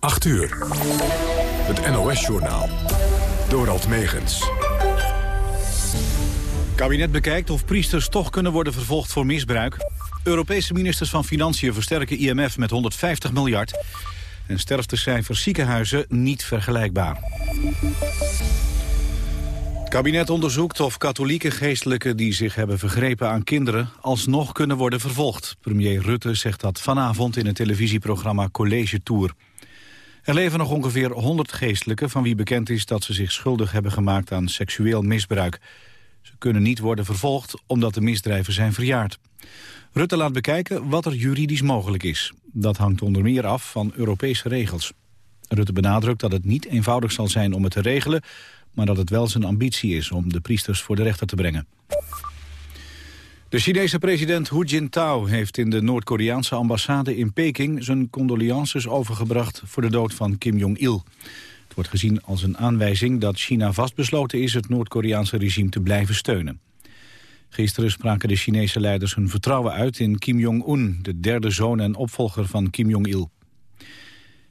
8 uur. Het NOS-journaal. Dorald Megens. kabinet bekijkt of priesters toch kunnen worden vervolgd voor misbruik. Europese ministers van Financiën versterken IMF met 150 miljard. En sterftecijfers ziekenhuizen niet vergelijkbaar. Het kabinet onderzoekt of katholieke geestelijken die zich hebben vergrepen aan kinderen alsnog kunnen worden vervolgd. Premier Rutte zegt dat vanavond in het televisieprogramma College Tour. Er leven nog ongeveer 100 geestelijken van wie bekend is dat ze zich schuldig hebben gemaakt aan seksueel misbruik. Ze kunnen niet worden vervolgd omdat de misdrijven zijn verjaard. Rutte laat bekijken wat er juridisch mogelijk is. Dat hangt onder meer af van Europese regels. Rutte benadrukt dat het niet eenvoudig zal zijn om het te regelen maar dat het wel zijn ambitie is om de priesters voor de rechter te brengen. De Chinese president Hu Jintao heeft in de Noord-Koreaanse ambassade in Peking zijn condolences overgebracht voor de dood van Kim Jong-il. Het wordt gezien als een aanwijzing dat China vastbesloten is het Noord-Koreaanse regime te blijven steunen. Gisteren spraken de Chinese leiders hun vertrouwen uit in Kim Jong-un, de derde zoon en opvolger van Kim Jong-il.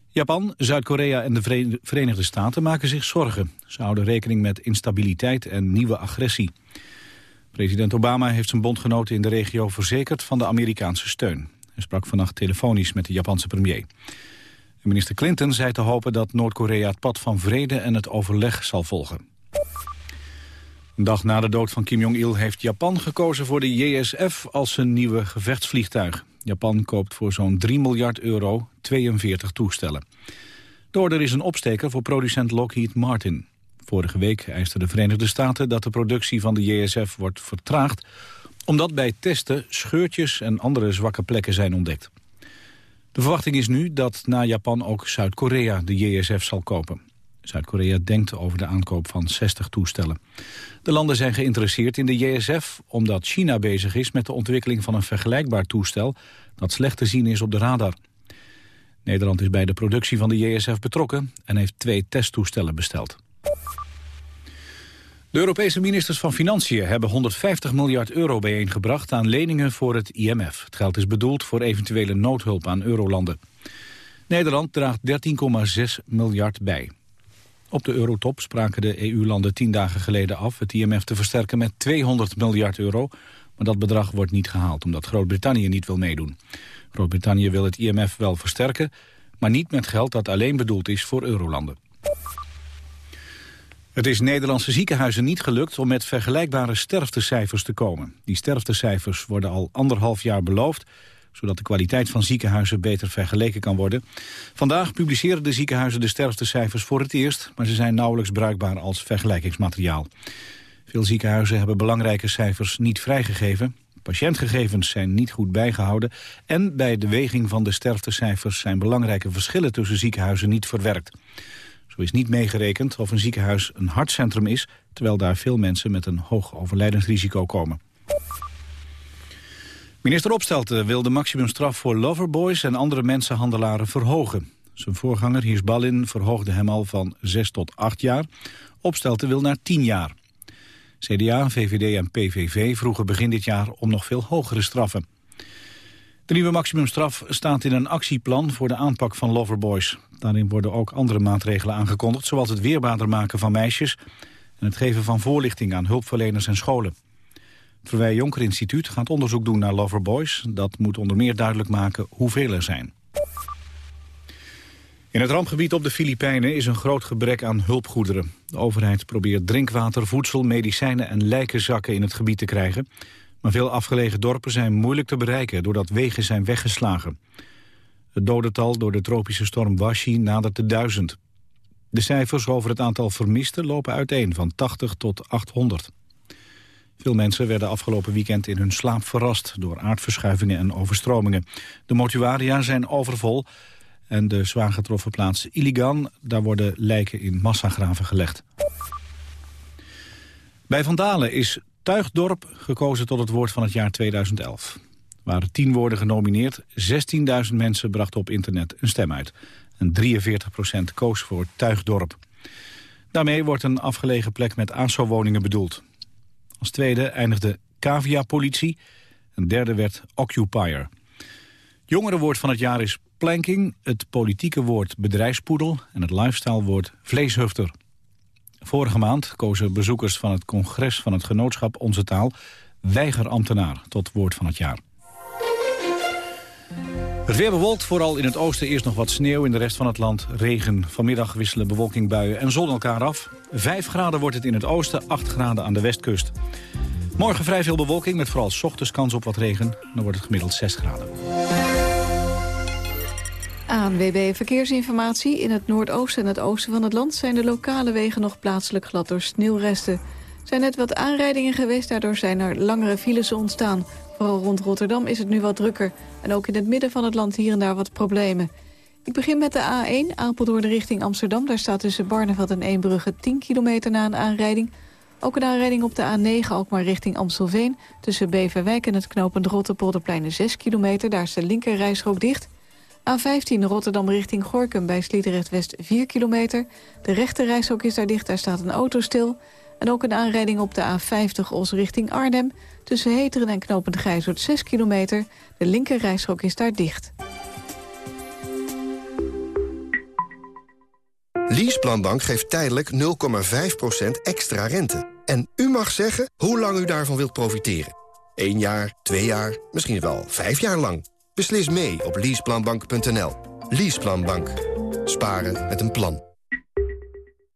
Japan, Zuid-Korea en de Verenigde Staten maken zich zorgen. Ze houden rekening met instabiliteit en nieuwe agressie. President Obama heeft zijn bondgenoten in de regio verzekerd van de Amerikaanse steun. Hij sprak vannacht telefonisch met de Japanse premier. minister Clinton zei te hopen dat Noord-Korea het pad van vrede en het overleg zal volgen. Een dag na de dood van Kim Jong-il heeft Japan gekozen voor de JSF als zijn nieuwe gevechtsvliegtuig. Japan koopt voor zo'n 3 miljard euro 42 toestellen. De order is een opsteker voor producent Lockheed Martin. Vorige week eisten de Verenigde Staten dat de productie van de JSF wordt vertraagd... omdat bij testen scheurtjes en andere zwakke plekken zijn ontdekt. De verwachting is nu dat na Japan ook Zuid-Korea de JSF zal kopen. Zuid-Korea denkt over de aankoop van 60 toestellen. De landen zijn geïnteresseerd in de JSF omdat China bezig is met de ontwikkeling van een vergelijkbaar toestel dat slecht te zien is op de radar. Nederland is bij de productie van de JSF betrokken en heeft twee testtoestellen besteld. De Europese ministers van Financiën hebben 150 miljard euro bijeengebracht aan leningen voor het IMF. Het geld is bedoeld voor eventuele noodhulp aan eurolanden. Nederland draagt 13,6 miljard bij. Op de eurotop spraken de EU-landen tien dagen geleden af het IMF te versterken met 200 miljard euro. Maar dat bedrag wordt niet gehaald omdat Groot-Brittannië niet wil meedoen. Groot-Brittannië wil het IMF wel versterken, maar niet met geld dat alleen bedoeld is voor eurolanden. Het is Nederlandse ziekenhuizen niet gelukt om met vergelijkbare sterftecijfers te komen. Die sterftecijfers worden al anderhalf jaar beloofd zodat de kwaliteit van ziekenhuizen beter vergeleken kan worden. Vandaag publiceren de ziekenhuizen de sterftecijfers voor het eerst... maar ze zijn nauwelijks bruikbaar als vergelijkingsmateriaal. Veel ziekenhuizen hebben belangrijke cijfers niet vrijgegeven. Patiëntgegevens zijn niet goed bijgehouden... en bij de weging van de sterftecijfers zijn belangrijke verschillen tussen ziekenhuizen niet verwerkt. Zo is niet meegerekend of een ziekenhuis een hartcentrum is... terwijl daar veel mensen met een hoog overlijdensrisico komen. Minister Opstelten wil de maximumstraf voor loverboys en andere mensenhandelaren verhogen. Zijn voorganger Hiers Ballin verhoogde hem al van 6 tot 8 jaar. Opstelten wil naar 10 jaar. CDA, VVD en PVV vroegen begin dit jaar om nog veel hogere straffen. De nieuwe maximumstraf staat in een actieplan voor de aanpak van loverboys. Daarin worden ook andere maatregelen aangekondigd... zoals het weerbaarder maken van meisjes... en het geven van voorlichting aan hulpverleners en scholen. Het Verwij Jonker Instituut gaat onderzoek doen naar loverboys. Dat moet onder meer duidelijk maken hoeveel er zijn. In het rampgebied op de Filipijnen is een groot gebrek aan hulpgoederen. De overheid probeert drinkwater, voedsel, medicijnen en lijkenzakken in het gebied te krijgen. Veel afgelegen dorpen zijn moeilijk te bereiken doordat wegen zijn weggeslagen. Het dodental door de tropische storm Washi nadert de duizend. De cijfers over het aantal vermisten lopen uiteen van 80 tot 800. Veel mensen werden afgelopen weekend in hun slaap verrast... door aardverschuivingen en overstromingen. De mortuaria zijn overvol en de zwaar getroffen plaats Iligan... daar worden lijken in massagraven gelegd. Bij Vandalen is Tuigdorp gekozen tot het woord van het jaar 2011. Er waren tien woorden genomineerd. 16.000 mensen brachten op internet een stem uit. En 43% koos voor Tuigdorp. Daarmee wordt een afgelegen plek met ASO-woningen bedoeld. Als tweede eindigde Cavia Politie. Een derde werd Occupier. Jongerenwoord van het jaar is planking, het politieke woord bedrijfspoedel... en het lifestyle woord vleeshufter. Vorige maand kozen bezoekers van het congres van het genootschap Onze Taal... weigerambtenaar tot woord van het jaar. Het weer bewolkt, vooral in het oosten eerst nog wat sneeuw. In de rest van het land regen. Vanmiddag wisselen bewolking, buien en zon elkaar af. 5 graden wordt het in het oosten, 8 graden aan de westkust. Morgen vrij veel bewolking, met vooral ochtends kans op wat regen. Dan wordt het gemiddeld 6 graden. ANWB Verkeersinformatie. In het noordoosten en het oosten van het land... zijn de lokale wegen nog plaatselijk glad door sneeuwresten. Zijn net wat aanrijdingen geweest, daardoor zijn er langere files ontstaan. Vooral rond Rotterdam is het nu wat drukker. En ook in het midden van het land hier en daar wat problemen. Ik begin met de A1, Apeldoorn richting Amsterdam. Daar staat tussen Barneveld en Eembrugge 10 kilometer na een aanrijding. Ook een aanrijding op de A9, ook maar richting Amstelveen. Tussen Beverwijk en het knooppunt Rotterpolderplein 6 kilometer. Daar is de linker dicht. A15 Rotterdam richting Gorkum bij Sliedrecht West 4 kilometer. De rechter reishok is daar dicht, daar staat een auto stil. En ook een aanrijding op de A50 Os richting Arnhem. Tussen Heteren en Knopend Gijzoord 6 kilometer. De linker reishok is daar dicht. Leaseplanbank geeft tijdelijk 0,5% extra rente. En u mag zeggen hoe lang u daarvan wilt profiteren. 1 jaar, 2 jaar, misschien wel 5 jaar lang. Beslis mee op leaseplanbank.nl. Leaseplanbank. Sparen met een plan.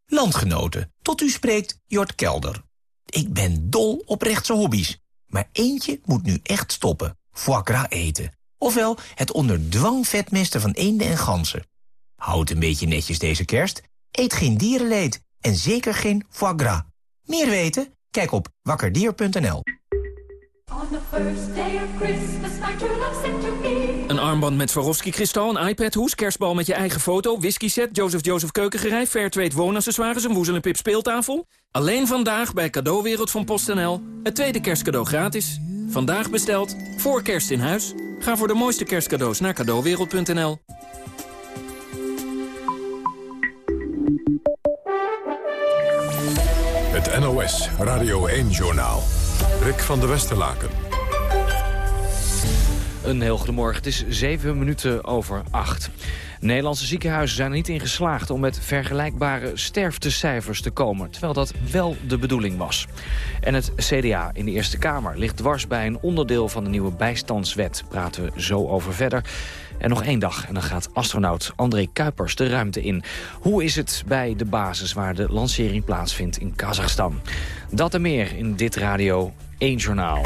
Landgenoten, tot u spreekt Jort Kelder. Ik ben dol op rechtse hobby's. Maar eentje moet nu echt stoppen. Foie gras eten. Ofwel het onder dwang vetmesten van eenden en ganzen. Houd een beetje netjes deze kerst. Eet geen dierenleed. En zeker geen foie gras. Meer weten? Kijk op wakkerdier.nl. Een armband met Swarovski-kristal, een iPad-hoes, kerstbal met je eigen foto... whisky-set, Joseph Joseph keukengerij, Fairtrade woonaccessoires... een woezel en pip speeltafel. Alleen vandaag bij Cadeauwereld van PostNL. Het tweede kerstcadeau gratis. Vandaag besteld, voor kerst in huis. Ga voor de mooiste kerstcadeaus naar cadeauwereld.nl. Het NOS Radio 1-journaal. Rick van der Westerlaken. Een heel goedemorgen. Het is zeven minuten over acht. Nederlandse ziekenhuizen zijn er niet in geslaagd om met vergelijkbare sterftecijfers te komen, terwijl dat wel de bedoeling was. En het CDA in de Eerste Kamer ligt dwars bij een onderdeel van de nieuwe bijstandswet. Praten we zo over verder. En nog één dag en dan gaat astronaut André Kuipers de ruimte in. Hoe is het bij de basis waar de lancering plaatsvindt in Kazachstan? Dat en meer in dit Radio 1 Journaal.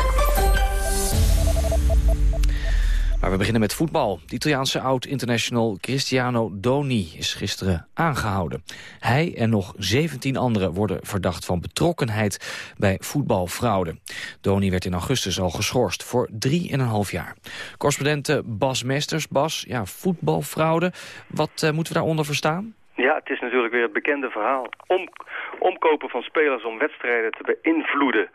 Maar we beginnen met voetbal. De Italiaanse oud-international Cristiano Doni is gisteren aangehouden. Hij en nog 17 anderen worden verdacht van betrokkenheid bij voetbalfraude. Doni werd in augustus al geschorst voor 3,5 jaar. Correspondent Bas Mesters. Bas, ja, voetbalfraude. Wat uh, moeten we daaronder verstaan? Ja, het is natuurlijk weer het bekende verhaal. Om, omkopen van spelers om wedstrijden te beïnvloeden.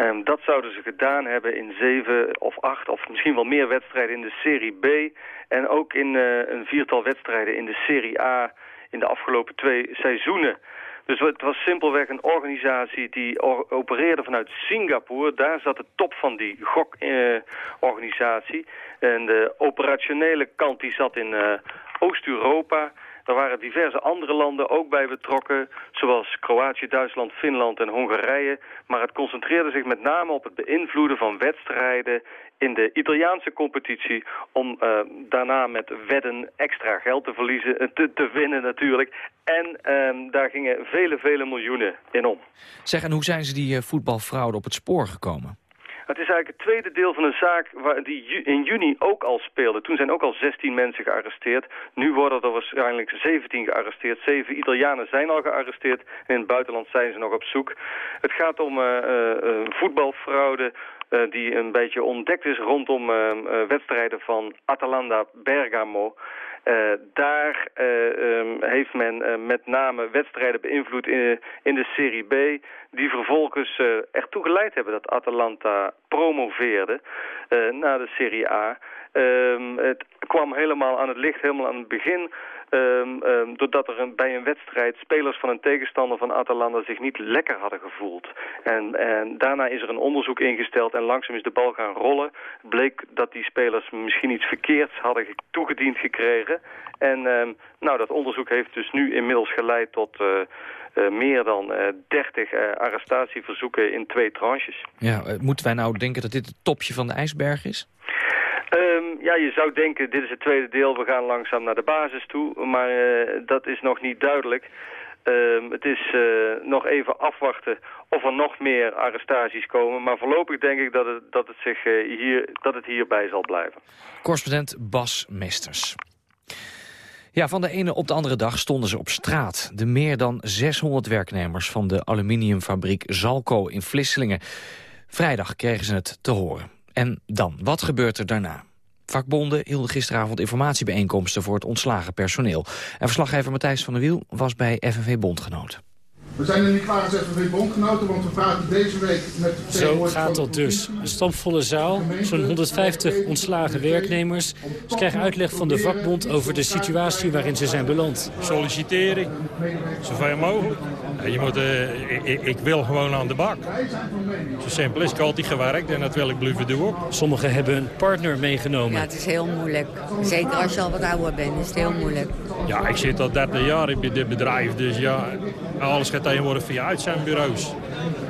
Um, dat zouden ze gedaan hebben in zeven of acht of misschien wel meer wedstrijden in de Serie B. En ook in uh, een viertal wedstrijden in de Serie A in de afgelopen twee seizoenen. Dus het was simpelweg een organisatie die opereerde vanuit Singapore. Daar zat de top van die gokorganisatie. Uh, en de operationele kant die zat in uh, Oost-Europa... Er waren diverse andere landen ook bij betrokken, zoals Kroatië, Duitsland, Finland en Hongarije. Maar het concentreerde zich met name op het beïnvloeden van wedstrijden in de Italiaanse competitie... om uh, daarna met wedden extra geld te verliezen, eh, te, winnen natuurlijk. En uh, daar gingen vele, vele miljoenen in om. Zeg, en hoe zijn ze die uh, voetbalfraude op het spoor gekomen? Het is eigenlijk het tweede deel van een zaak waar die in juni ook al speelde. Toen zijn ook al 16 mensen gearresteerd. Nu worden er waarschijnlijk 17 gearresteerd. Zeven Italianen zijn al gearresteerd. En in het buitenland zijn ze nog op zoek. Het gaat om uh, uh, voetbalfraude uh, die een beetje ontdekt is rondom wedstrijden van Atalanta Bergamo. Uh, daar uh, um, heeft men uh, met name wedstrijden beïnvloed in, in, de Serie B... die vervolgens ertoe geleid hebben dat Atalanta promoveerde naar de Serie A. Ehm, het kwam helemaal aan het licht, helemaal aan het begin... Um, um, doordat er bij een wedstrijd spelers van een tegenstander van Atalanta zich niet lekker hadden gevoeld. En, en daarna is er een onderzoek ingesteld en langzaam is de bal gaan rollen. Bleek dat die spelers misschien iets verkeerds hadden toegediend gekregen. En um, nou, dat onderzoek heeft dus nu inmiddels geleid tot... Uh, uh, meer dan uh, 30 uh, arrestatieverzoeken in twee tranches. Ja, moeten wij nou denken dat dit het topje van de ijsberg is? Um, ja, je zou denken, dit is het tweede deel, we gaan langzaam naar de basis toe. Maar uh, dat is nog niet duidelijk. Um, het is uh, nog even afwachten of er nog meer arrestaties komen. Maar voorlopig denk ik dat het, dat het, zich, uh, hier, dat het hierbij zal blijven. Correspondent Bas Mesters. Ja, van de ene op de andere dag stonden ze op straat. De meer dan 600 werknemers van de aluminiumfabriek Zalco in Vlisselingen. Vrijdag kregen ze het te horen. En dan, wat gebeurt er daarna? Vakbonden hielden gisteravond informatiebijeenkomsten voor het ontslagen personeel. En verslaggever Matthijs van der Wiel was bij FNV Bondgenoten. We zijn er niet klaar als FNV Bondgenoten, want we praten deze week met de Zo gaat dat dus. Een stampvolle zaal, zo'n 150 ontslagen werknemers. Ze krijgen uitleg van de vakbond over de situatie waarin ze zijn beland. Solliciteren, zoveel mogelijk. Je moet, uh, ik, ik, wil gewoon aan de bak. Zo simpel is. Ik heb altijd gewerkt en dat wil ik blijven doen ook. Sommigen hebben een partner meegenomen. Ja, het is heel moeilijk. Zeker als je al wat ouder bent, is het heel moeilijk. Ja, ik zit al 30 jaar in dit bedrijf, dus ja, alles gaat tegenwoordig via uitzendbureaus.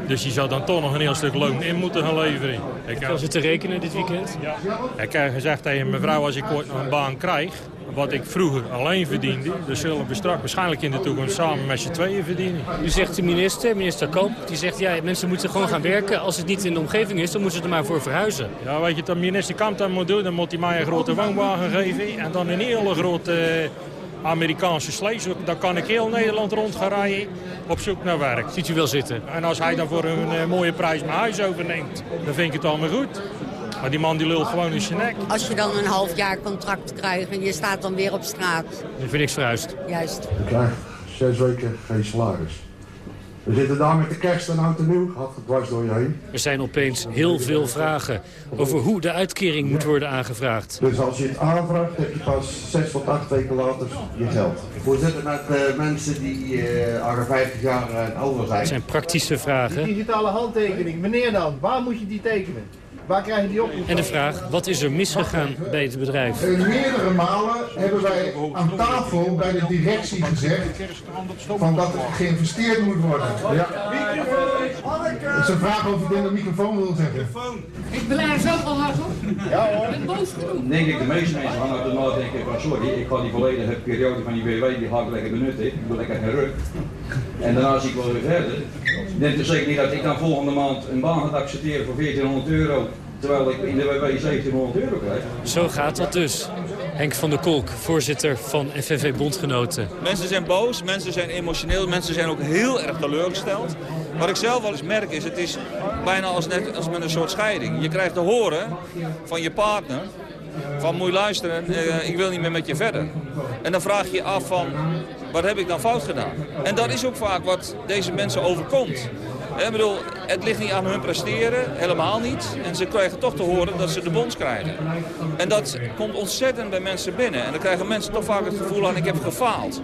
Dus je zou dan toch nog een heel stuk loon in moeten gaan leveren. Ik heb ze te rekenen dit weekend? Ja. Ik heb gezegd tegen mevrouw, als ik ooit nog een baan krijg... wat ik vroeger alleen verdiende... dus zullen we straks waarschijnlijk in de toekomst samen met z'n tweeën verdienen. U zegt de minister, minister Koop, die zegt... ja, mensen moeten gewoon gaan werken. Als het niet in de omgeving is, dan moeten ze er maar voor verhuizen. Ja, weet je, de minister Kamp dat moet doen... dan moet hij mij een grote woonwagen geven... en dan een hele grote... Amerikaanse slees. Dan kan ik heel Nederland rond gaan rijden op zoek naar werk. Ziet u wel zitten. En als hij dan voor een uh, mooie prijs mijn huis overneemt, dan vind ik het allemaal goed. Maar die man die lult gewoon in zijn nek. Als je dan een half jaar contract krijgt en je staat dan weer op straat. Dan vind ik verhuisd. Juist. Je krijgt zes weken geen salaris. We zitten daar met de kerst en oud en nieuw. Gaat het dwars door je heen. Er zijn opeens heel veel vragen over hoe de uitkering moet worden aangevraagd. Dus als je het aanvraagt, heb je pas zes tot acht weken later je geld. Hoe zit het met uh, mensen die uh, 50 jaar en ouder zijn? Dat zijn praktische vragen. Die digitale handtekening, wanneer dan? Waar moet je die tekenen? Waar krijg je die op? En de vraag, wat is er misgegaan bij het bedrijf? Uh, meerdere malen hebben wij aan tafel bij de directie gezegd van dat er geïnvesteerd moet worden. Ja. Het is een vraag of je in de microfoon wil zeggen. Ik belaar zelf al hard op. Ja hoor. Ik ben boos genoeg. Denk ik de meeste mensen gaan uit de nadenken van sorry, ik ga die volledige periode van die WW die ga ik lekker benutten. Ik doe lekker geen ruk. En daarna zie ik wel weer verder. Neemt dus zeker niet dat ik dan volgende maand een baan gaat accepteren voor 1400 euro. Terwijl ik in de WW 1700 euro krijg. Zo gaat dat dus. Henk van der Kolk, voorzitter van FNV Bondgenoten. Mensen zijn boos, mensen zijn emotioneel, mensen zijn ook heel erg teleurgesteld. Wat ik zelf wel eens merk is, het is bijna als, net, als met een soort scheiding. Je krijgt te horen van je partner, van moet je luisteren, uh, ik wil niet meer met je verder. En dan vraag je je af van, wat heb ik dan fout gedaan? En dat is ook vaak wat deze mensen overkomt. Het ligt niet aan hun presteren, helemaal niet. En ze krijgen toch te horen dat ze de bons krijgen. En dat komt ontzettend bij mensen binnen. En dan krijgen mensen toch vaak het gevoel aan, ik heb gefaald.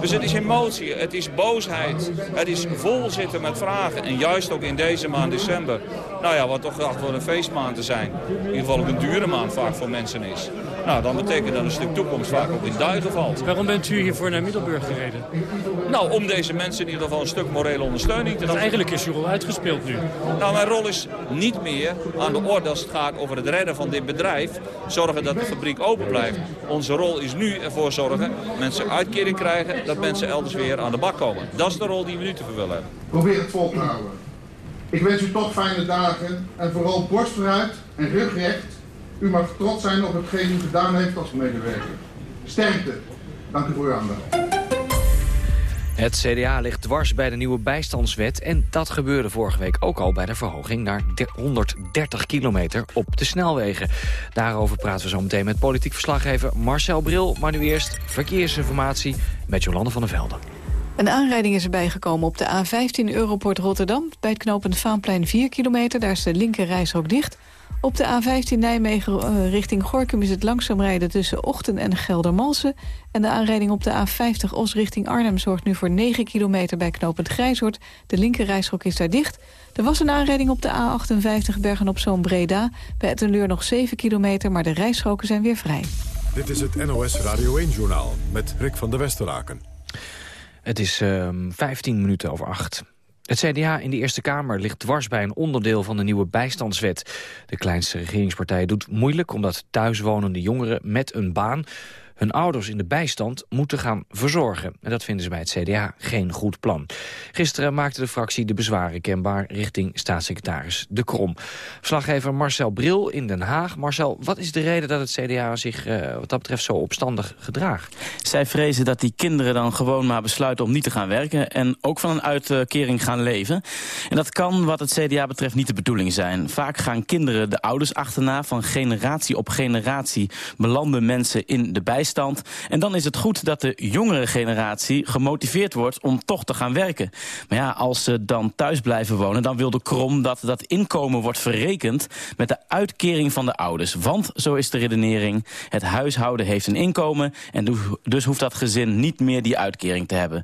Dus het is emotie, het is boosheid, het is vol zitten met vragen. En juist ook in deze maand december, nou ja, wat toch gedacht wordt een feestmaand te zijn. In ieder geval ook een dure maand vaak voor mensen is. Nou, dan betekent dat een stuk toekomst vaak ook in duigen valt. Waarom bent u hiervoor naar Middelburg gereden? Nou, om deze mensen in ieder geval een stuk morele ondersteuning te geven. Eigenlijk is uw rol uitgespeeld nu. Nou, mijn rol is niet meer aan de orde als het gaat over het redden van dit bedrijf. Zorgen dat de fabriek open blijft. Onze rol is nu ervoor zorgen mensen uitkering krijgen, dat mensen elders weer aan de bak komen. Dat is de rol die we nu te vervullen hebben. Probeer het vol te houden. Ik wens u toch fijne dagen en vooral borst vooruit en rugrecht. U mag trots zijn op hetgeen u gedaan heeft als medewerker. Sterkte. Dank u voor uw aandacht. Het CDA ligt dwars bij de nieuwe bijstandswet... en dat gebeurde vorige week ook al bij de verhoging naar 130 kilometer op de snelwegen. Daarover praten we zo meteen met politiek verslaggever Marcel Bril. Maar nu eerst verkeersinformatie met Jolande van der Velden. Een aanrijding is erbij gekomen op de A15 Europort Rotterdam. Bij het knooppunt Vaanplein 4 kilometer, daar is de linker reishok dicht. Op de A15 Nijmegen uh, richting Gorkum is het langzaam rijden tussen Ochten en Geldermalsen. En de aanrijding op de A50 Os richting Arnhem zorgt nu voor 9 kilometer bij knooppunt Grijshoort. De linkerrijstrook is daar dicht. Er was een aanrijding op de A58 Bergen op Zoom Breda. Bij Ettenleur nog 7 kilometer, maar de rijstroken zijn weer vrij. Dit is het NOS Radio 1-journaal met Rick van der Westeraken. Het is uh, 15 minuten over 8. Het CDA in de Eerste Kamer ligt dwars bij een onderdeel van de nieuwe bijstandswet. De kleinste regeringspartij doet moeilijk omdat thuiswonende jongeren met een baan hun ouders in de bijstand moeten gaan verzorgen. En dat vinden ze bij het CDA geen goed plan. Gisteren maakte de fractie de bezwaren kenbaar richting staatssecretaris De Krom. Verslaggever Marcel Bril in Den Haag. Marcel, wat is de reden dat het CDA zich uh, wat dat betreft zo opstandig gedraagt? Zij vrezen dat die kinderen dan gewoon maar besluiten om niet te gaan werken... en ook van een uitkering gaan leven. En dat kan wat het CDA betreft niet de bedoeling zijn. Vaak gaan kinderen de ouders achterna. Van generatie op generatie belanden mensen in de bijstand en dan is het goed dat de jongere generatie gemotiveerd wordt om toch te gaan werken. Maar ja, als ze dan thuis blijven wonen, dan wil de Krom dat dat inkomen wordt verrekend met de uitkering van de ouders. Want, zo is de redenering, het huishouden heeft een inkomen en dus hoeft dat gezin niet meer die uitkering te hebben.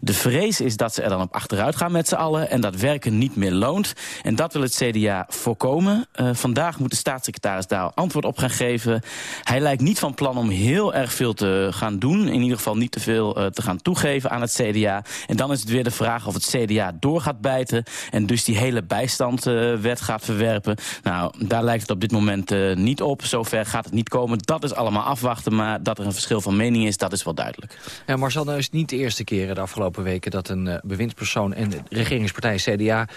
De vrees is dat ze er dan op achteruit gaan met z'n allen en dat werken niet meer loont. En dat wil het CDA voorkomen. Uh, vandaag moet de staatssecretaris daar antwoord op gaan geven. Hij lijkt niet van plan om heel erg veel te gaan doen. In ieder geval niet te veel uh, te gaan toegeven aan het CDA. En dan is het weer de vraag of het CDA door gaat bijten... en dus die hele bijstandwet uh, gaat verwerpen. Nou, daar lijkt het op dit moment uh, niet op. Zover gaat het niet komen. Dat is allemaal afwachten. Maar dat er een verschil van mening is, dat is wel duidelijk. Ja, Marcel, nou is het niet de eerste keer de afgelopen weken... dat een bewindspersoon en de regeringspartij CDA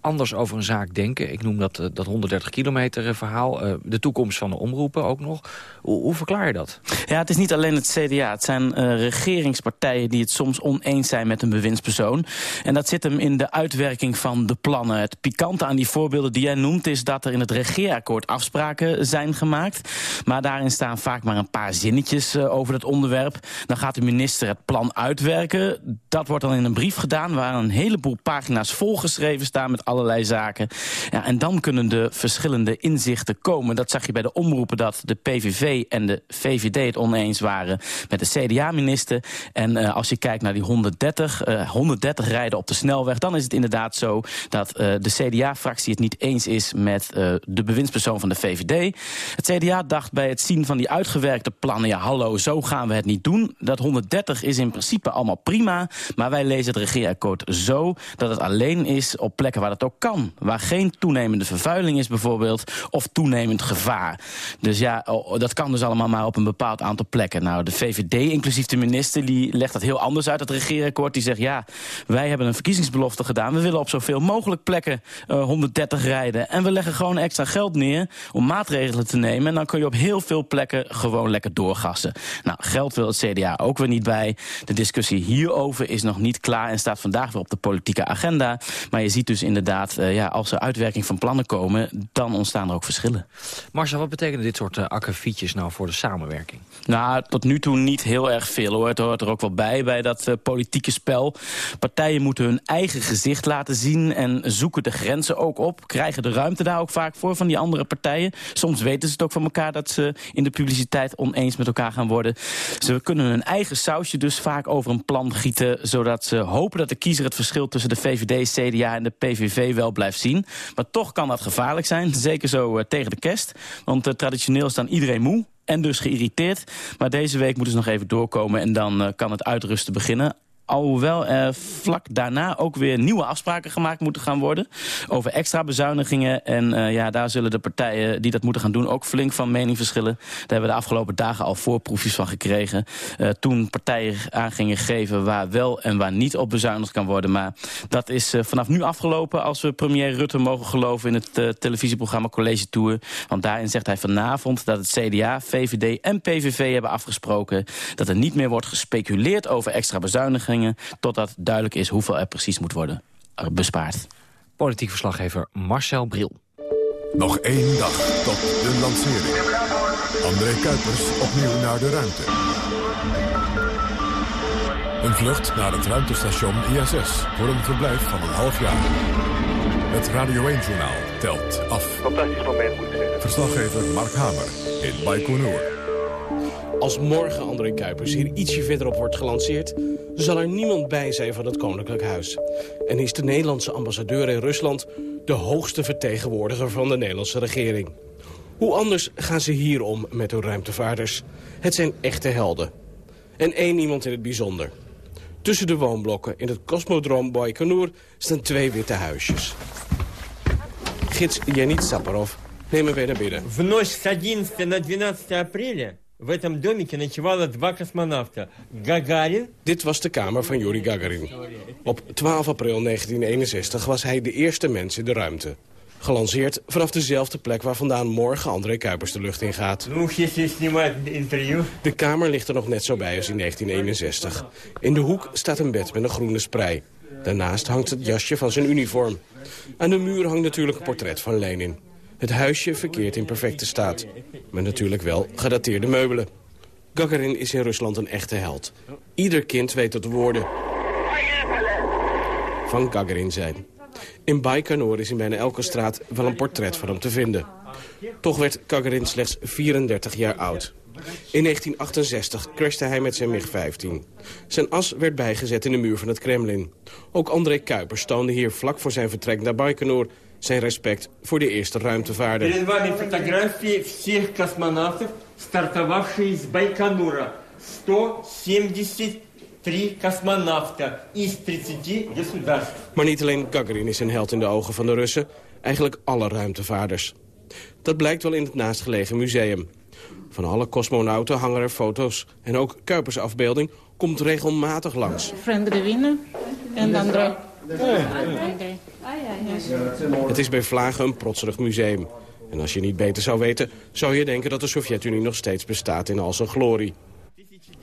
anders over een zaak denken. Ik noem dat dat 130 kilometer verhaal. de toekomst van de omroepen ook nog. Hoe, hoe verklaar je dat? Ja, het is niet alleen het CDA. Het zijn uh, regeringspartijen die het soms oneens zijn met een bewindspersoon. En dat zit hem in de uitwerking van de plannen. Het pikante aan die voorbeelden die jij noemt... is dat er in het regeerakkoord afspraken zijn gemaakt. Maar daarin staan vaak maar een paar zinnetjes uh, over het onderwerp. Dan gaat de minister het plan uitwerken. Dat wordt dan in een brief gedaan... waar een heleboel pagina's volgeschreven staan met allerlei zaken. Ja, en dan kunnen de verschillende inzichten komen. Dat zag je bij de omroepen dat de PVV en de VVD het oneens waren met de CDA-minister. En uh, als je kijkt naar die 130, uh, 130 rijden op de snelweg... dan is het inderdaad zo dat uh, de CDA-fractie het niet eens is... met de bewindspersoon van de VVD. Het CDA dacht bij het zien van die uitgewerkte plannen... ja, hallo, zo gaan we het niet doen. Dat 130 is in principe allemaal prima... maar wij lezen het regeerakkoord zo... dat het alleen is op plekken waar dat ook kan. Waar geen toenemende vervuiling is bijvoorbeeld... of toenemend gevaar. Dus ja, dat kan dus allemaal maar op een bepaald aantal plekken. Nou, de VVD, inclusief de minister, die legt dat heel anders uit, het regeerakkoord. Die zegt, ja, wij hebben een verkiezingsbelofte gedaan. We willen op zoveel mogelijk plekken uh, 130 rijden. En we leggen gewoon extra geld neer om maatregelen te nemen. En dan kun je op heel veel plekken gewoon lekker doorgassen. Nou, geld wil het CDA ook weer niet bij. De discussie hierover is nog niet klaar en staat vandaag weer op de politieke agenda. Maar je ziet dus inderdaad, uh, ja, als er uitwerking van plannen komen, dan ontstaan er ook verschillen. Marcel, wat betekenen dit soort uh, nou voor de samenwerking? Nou, tot nu toe niet heel erg veel hoor. Het hoort er ook wel bij, bij dat uh, politieke spel. Partijen moeten hun eigen gezicht laten zien en zoeken de grenzen ook op. Krijgen de ruimte daar ook vaak voor van die andere partijen. Soms weten ze het ook van elkaar dat ze in de publiciteit oneens met elkaar gaan worden. Ze kunnen hun eigen sausje dus vaak over een plan gieten... zodat ze hopen dat de kiezer het verschil tussen de VVD, CDA en de PVV wel blijft zien. Maar toch kan dat gevaarlijk zijn, zeker zo uh, tegen de kerst. Want uh, traditioneel dan iedereen moe en dus geïrriteerd. Maar deze week moeten ze nog even doorkomen en dan uh, kan het uitrusten beginnen. Alhoewel er vlak daarna ook weer nieuwe afspraken gemaakt moeten gaan worden... over extra bezuinigingen. En uh, ja, daar zullen de partijen die dat moeten gaan doen ook flink van mening verschillen. Daar hebben we de afgelopen dagen al voorproefjes van gekregen. Uh, toen partijen aan gingen geven waar wel en waar niet op bezuinigd kan worden. Maar dat is uh, vanaf nu afgelopen als we premier Rutte mogen geloven... in het televisieprogramma College Tour. Want daarin zegt hij vanavond dat het CDA, VVD en PVV hebben afgesproken... dat er niet meer wordt gespeculeerd over extra bezuinigingen totdat duidelijk is hoeveel er precies moet worden bespaard. Politiek verslaggever Marcel Bril. Nog één dag tot de lancering. André Kuipers opnieuw naar de ruimte. Een vlucht naar het ruimtestation ISS voor een verblijf van een half jaar. Het Radio 1-journaal telt af. fantastisch moment, moet ik zeggen. Verslaggever Mark Hamer in Baikonur. Als morgen André Kuipers hier ietsje verderop wordt gelanceerd... zal er niemand bij zijn van het Koninklijk Huis. En is de Nederlandse ambassadeur in Rusland... de hoogste vertegenwoordiger van de Nederlandse regering. Hoe anders gaan ze hier om met hun ruimtevaarders? Het zijn echte helden. En één iemand in het bijzonder. Tussen de woonblokken in het Cosmodroom Baikonur staan twee witte huisjes. Gids Janit Saparov neem me weer naar binnen. В ночь с 11 на 12 апреля в этом домике ночевало два космонавта. Гагарин Dit was de kamer van Yuri Gagarin. Op 12 april 1961 was hij de eerste mens in de ruimte. Gelanceerd vanaf dezelfde plek waar vandaan morgen André Kuipers de lucht in gaat. Ну, если снимать интервью. De kamer ligt er nog net zo bij als in 1961. In de hoek staat een bed met een groene sprei. Daarnaast hangt het jasje van zijn uniform. Aan de muur hangt natuurlijk een portret van Lenin. Het huisje verkeert in perfecte staat. Met natuurlijk wel gedateerde meubelen. Gagarin is in Rusland een echte held. Ieder kind weet de woorden van Gagarin zijn. In Baikonur is in bijna elke straat wel een portret van hem te vinden. Toch werd Gagarin slechts 34 jaar oud. In 1968 crashte hij met zijn MiG-15. Zijn as werd bijgezet in de muur van het Kremlin. Ook André Kuipers toonde hier vlak voor zijn vertrek naar Baikonur zijn respect voor de eerste ruimtevaarder. Перед вами фотографии всех космонавтов, стартовавшие из Байконура. 173 космонавта из 30 государств. Maar niet alleen Gagarin is een held in de ogen van de Russen. Eigenlijk alle ruimtevaarders. Dat blijkt wel in het naastgelegen museum. Van alle cosmonauten hangen er foto's. En ook Kuipers afbeelding komt regelmatig langs. Friend Revine en André. het is bij Vlagen een protserig museum. En als je niet beter zou weten, zou je denken dat de Sovjet-Unie nog steeds bestaat in al zijn glorie.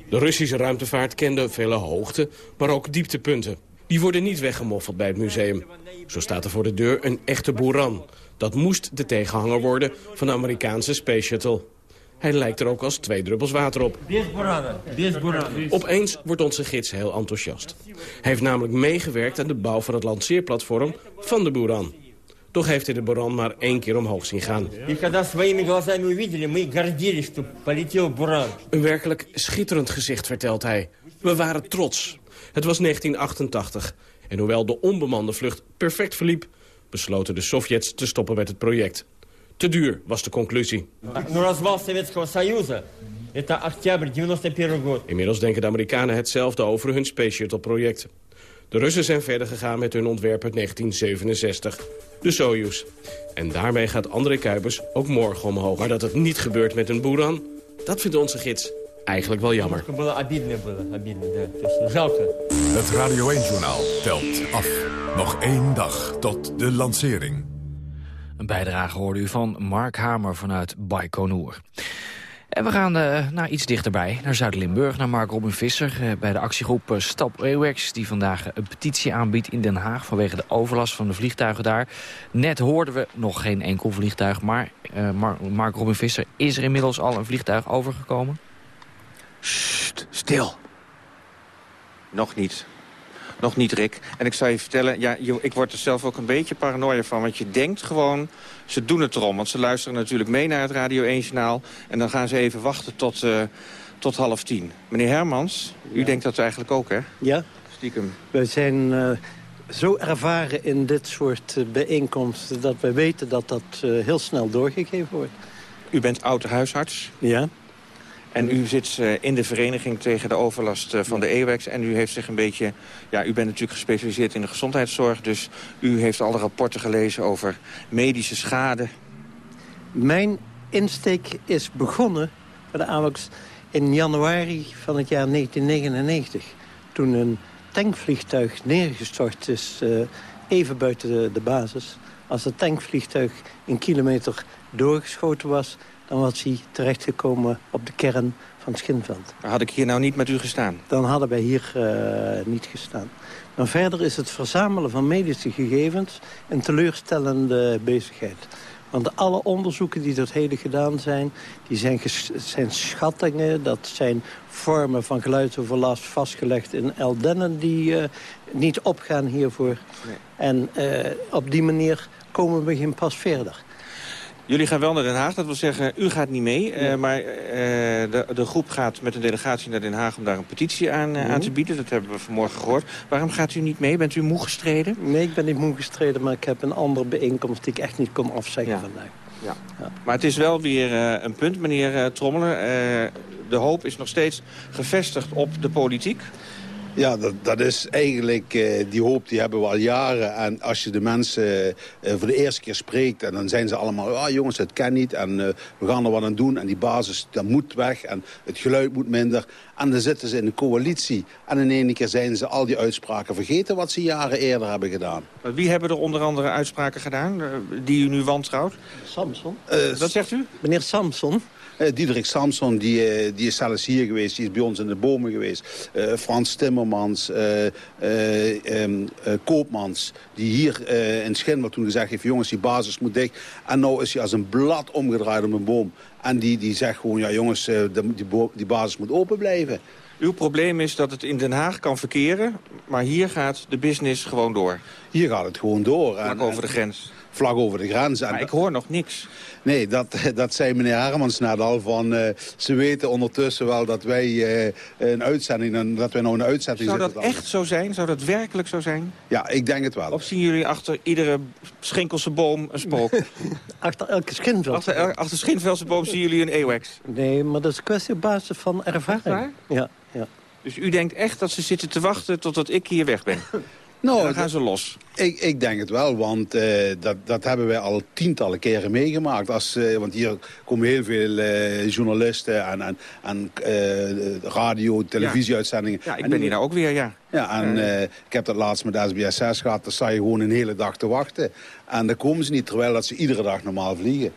De Russische ruimtevaart kende vele hoogte, maar ook dieptepunten. Die worden niet weggemoffeld bij het museum. Zo staat er voor de deur een echte boeran. Dat moest de tegenhanger worden van de Amerikaanse Space Shuttle. Hij lijkt er ook als twee druppels water op. Opeens wordt onze gids heel enthousiast. Hij heeft namelijk meegewerkt aan de bouw van het lanceerplatform van de Buran. Toch heeft hij de Buran maar één keer omhoog zien gaan. Een werkelijk schitterend gezicht, vertelt hij. We waren trots. Het was 1988. En hoewel de onbemande vlucht perfect verliep... besloten de Sovjets te stoppen met het project. Te duur was de conclusie. Inmiddels denken de Amerikanen hetzelfde over hun Space Shuttle-project. De Russen zijn verder gegaan met hun ontwerp uit 1967, de Soyuz. En daarmee gaat André Kuipers ook morgen omhoog. Maar dat het niet gebeurt met een boeran, dat vindt onze gids eigenlijk wel jammer. Het Radio 1-journaal telt af. Nog één dag tot de lancering. Een bijdrage hoorde u van Mark Hamer vanuit Baikonur. En we gaan eh, naar iets dichterbij, naar Zuid-Limburg, naar Mark Robin Visser... eh, bij de actiegroep eh, Stop AWACS, die vandaag een petitie aanbiedt in Den Haag... vanwege de overlast van de vliegtuigen daar. Net hoorden we nog geen enkel vliegtuig, maar Mar- Mark Robin Visser... is er inmiddels al een vliegtuig overgekomen? Stil. Nog niet. Nog niet, Rick. En ik zou je vertellen, ja, ik word er zelf ook een beetje paranoia van. Want je denkt gewoon, ze doen het erom. Want ze luisteren natuurlijk mee naar het Radio 1-journaal. En dan gaan ze even wachten tot, eh, tot half tien. Meneer Hermans, u denkt dat eigenlijk ook, hè? Ja. Stiekem. Wij zijn eh, zo ervaren in dit soort eh, bijeenkomsten... dat wij weten dat dat heel snel doorgegeven wordt. U bent oud-huisarts. Ja. En u zit eh, in de vereniging tegen de overlast eh, van de EWEX. En u heeft zich een beetje... Ja, u bent natuurlijk gespecialiseerd in de gezondheidszorg. Dus u heeft alle rapporten gelezen over medische schade. Mijn insteek is begonnen bij de AWACS in januari van het jaar 1999. Toen een tankvliegtuig neergestort is, eh, even buiten de, de basis. Als het tankvliegtuig een kilometer doorgeschoten was... dan was hij terechtgekomen op de kern van het Schinveld. Had ik hier nou niet met u gestaan? Dan hadden wij hier eh, niet gestaan. Maar verder is het verzamelen van medische gegevens... een teleurstellende bezigheid. Want alle onderzoeken die tot heden gedaan zijn... die zijn, zijn schattingen, dat zijn vormen van geluidsoverlast... vastgelegd in Eldennen die eh, niet opgaan hiervoor. En eh, op die manier komen we geen pas verder. Jullie gaan wel naar Den Haag, dat wil zeggen, u gaat niet mee. eh, maar eh, de, de groep gaat met een delegatie naar Den Haag om daar een petitie aan, eh, aan te bieden. Dat hebben we vanmorgen gehoord. Waarom gaat u niet mee? Bent u moe gestreden? Nee, ik ben niet moe gestreden, maar ik heb een andere bijeenkomst die ik echt niet kon afzeggen vandaag. Ja. Maar het is wel weer een punt, meneer Trommeler. De hoop is nog steeds gevestigd op de politiek. Ja, dat, dat is eigenlijk, uh, die hoop die hebben we al jaren. En als je de mensen uh, voor de eerste keer spreekt... en dan zijn ze allemaal, ah jongens, het kan niet en uh, we gaan er wat aan doen. En die basis, dat moet weg en het geluid moet minder. En dan zitten ze in de coalitie. En in één keer zijn ze al die uitspraken vergeten... wat ze jaren eerder hebben gedaan. Maar wie hebben er onder andere uitspraken gedaan die u nu wantrouwt? Samson. wat zegt u? Meneer Samson. Uh, Diederik Samson, die, uh, die is zelfs hier geweest. Die is bij ons in de bomen geweest. Uh, Frans Timmermans, um, Koopmans, die hier in Schindler toen gezegd heeft... jongens, die basis moet dicht. En nou is hij als een blad omgedraaid op een boom. En die, die zegt gewoon, ja jongens, die, die basis moet open blijven. Uw probleem is dat het in Den Haag kan verkeren, maar hier gaat de business gewoon door. Hier gaat het gewoon door. Vlak en, over de grens. Vlak over de grens. Maar ik hoor nog niks. Nee, dat, dat zei meneer Hermans net al. Van, uh, ze weten ondertussen wel dat wij uh, een uitzending, dat wij nou een uitzending Zou dat echt zo zijn? Zou dat werkelijk zo zijn? Ja, ik denk het wel. Of zien jullie achter iedere Schinkelse boom een spook? achter elke Schinvelse Achter, achter Schinvelse boom zien jullie een EWAX? Nee, maar dat is een kwestie op basis van ervaring. Ja, ja. Dus u denkt echt dat ze zitten te wachten totdat ik hier weg ben? Nou, dan gaan ze los. Ik, ik denk het wel, want uh, dat, dat hebben wij al tientallen keren meegemaakt. Als, uh, want hier komen heel veel uh, journalisten en, en, en radio, televisieuitzendingen. Ja, ja ik ben hier nou ook weer, ja. Ja, en ik heb dat laatst met SBS6 gehad. Daar sta je gewoon een hele dag te wachten. En dan komen ze niet, terwijl dat ze iedere dag normaal vliegen.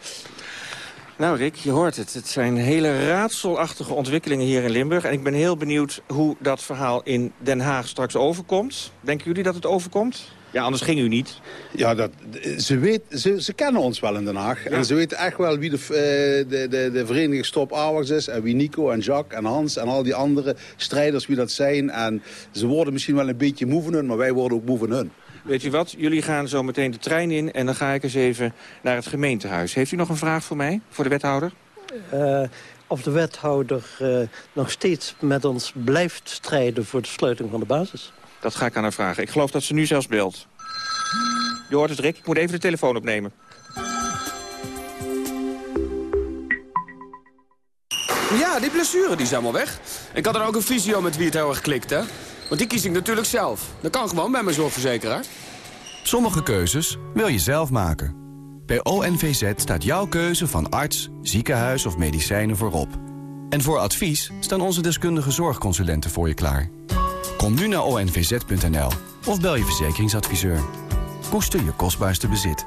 Nou Rick, je hoort het. Het zijn hele raadselachtige ontwikkelingen hier in Limburg. En ik ben heel benieuwd hoe dat verhaal in Den Haag straks overkomt. Denken jullie dat het overkomt? Ja, anders ging u niet. Ja, dat, ze, weet, ze, ze kennen ons wel in Den Haag. Ja. En ze weten echt wel wie de, de, de, de vereniging Stop Ajax is. En wie Nico en Jacques en Hans en al die andere strijders wie dat zijn. En ze worden misschien wel een beetje moe van hun, maar wij worden ook moe van hun. Weet u wat, jullie gaan zo meteen de trein in en dan ga ik eens even naar het gemeentehuis. Heeft u nog een vraag voor mij, voor de wethouder? Uh, of de wethouder uh, nog steeds met ons blijft strijden voor de sluiting van de basis? Dat ga ik aan haar vragen. Ik geloof dat ze nu zelfs beeld. Je hoort het, Rick. Ik moet even de telefoon opnemen. Ja, die blessure die is helemaal weg. Ik had er ook een visio met wie het heel erg klikt, hè? Want die kies ik natuurlijk zelf. Dat kan gewoon bij mijn zorgverzekeraar. Sommige keuzes wil je zelf maken. Bij ONVZ staat jouw keuze van arts, ziekenhuis of medicijnen voorop. En voor advies staan onze deskundige zorgconsulenten voor je klaar. Kom nu naar onvz.nl of bel je verzekeringsadviseur. Koester je kostbaarste bezit.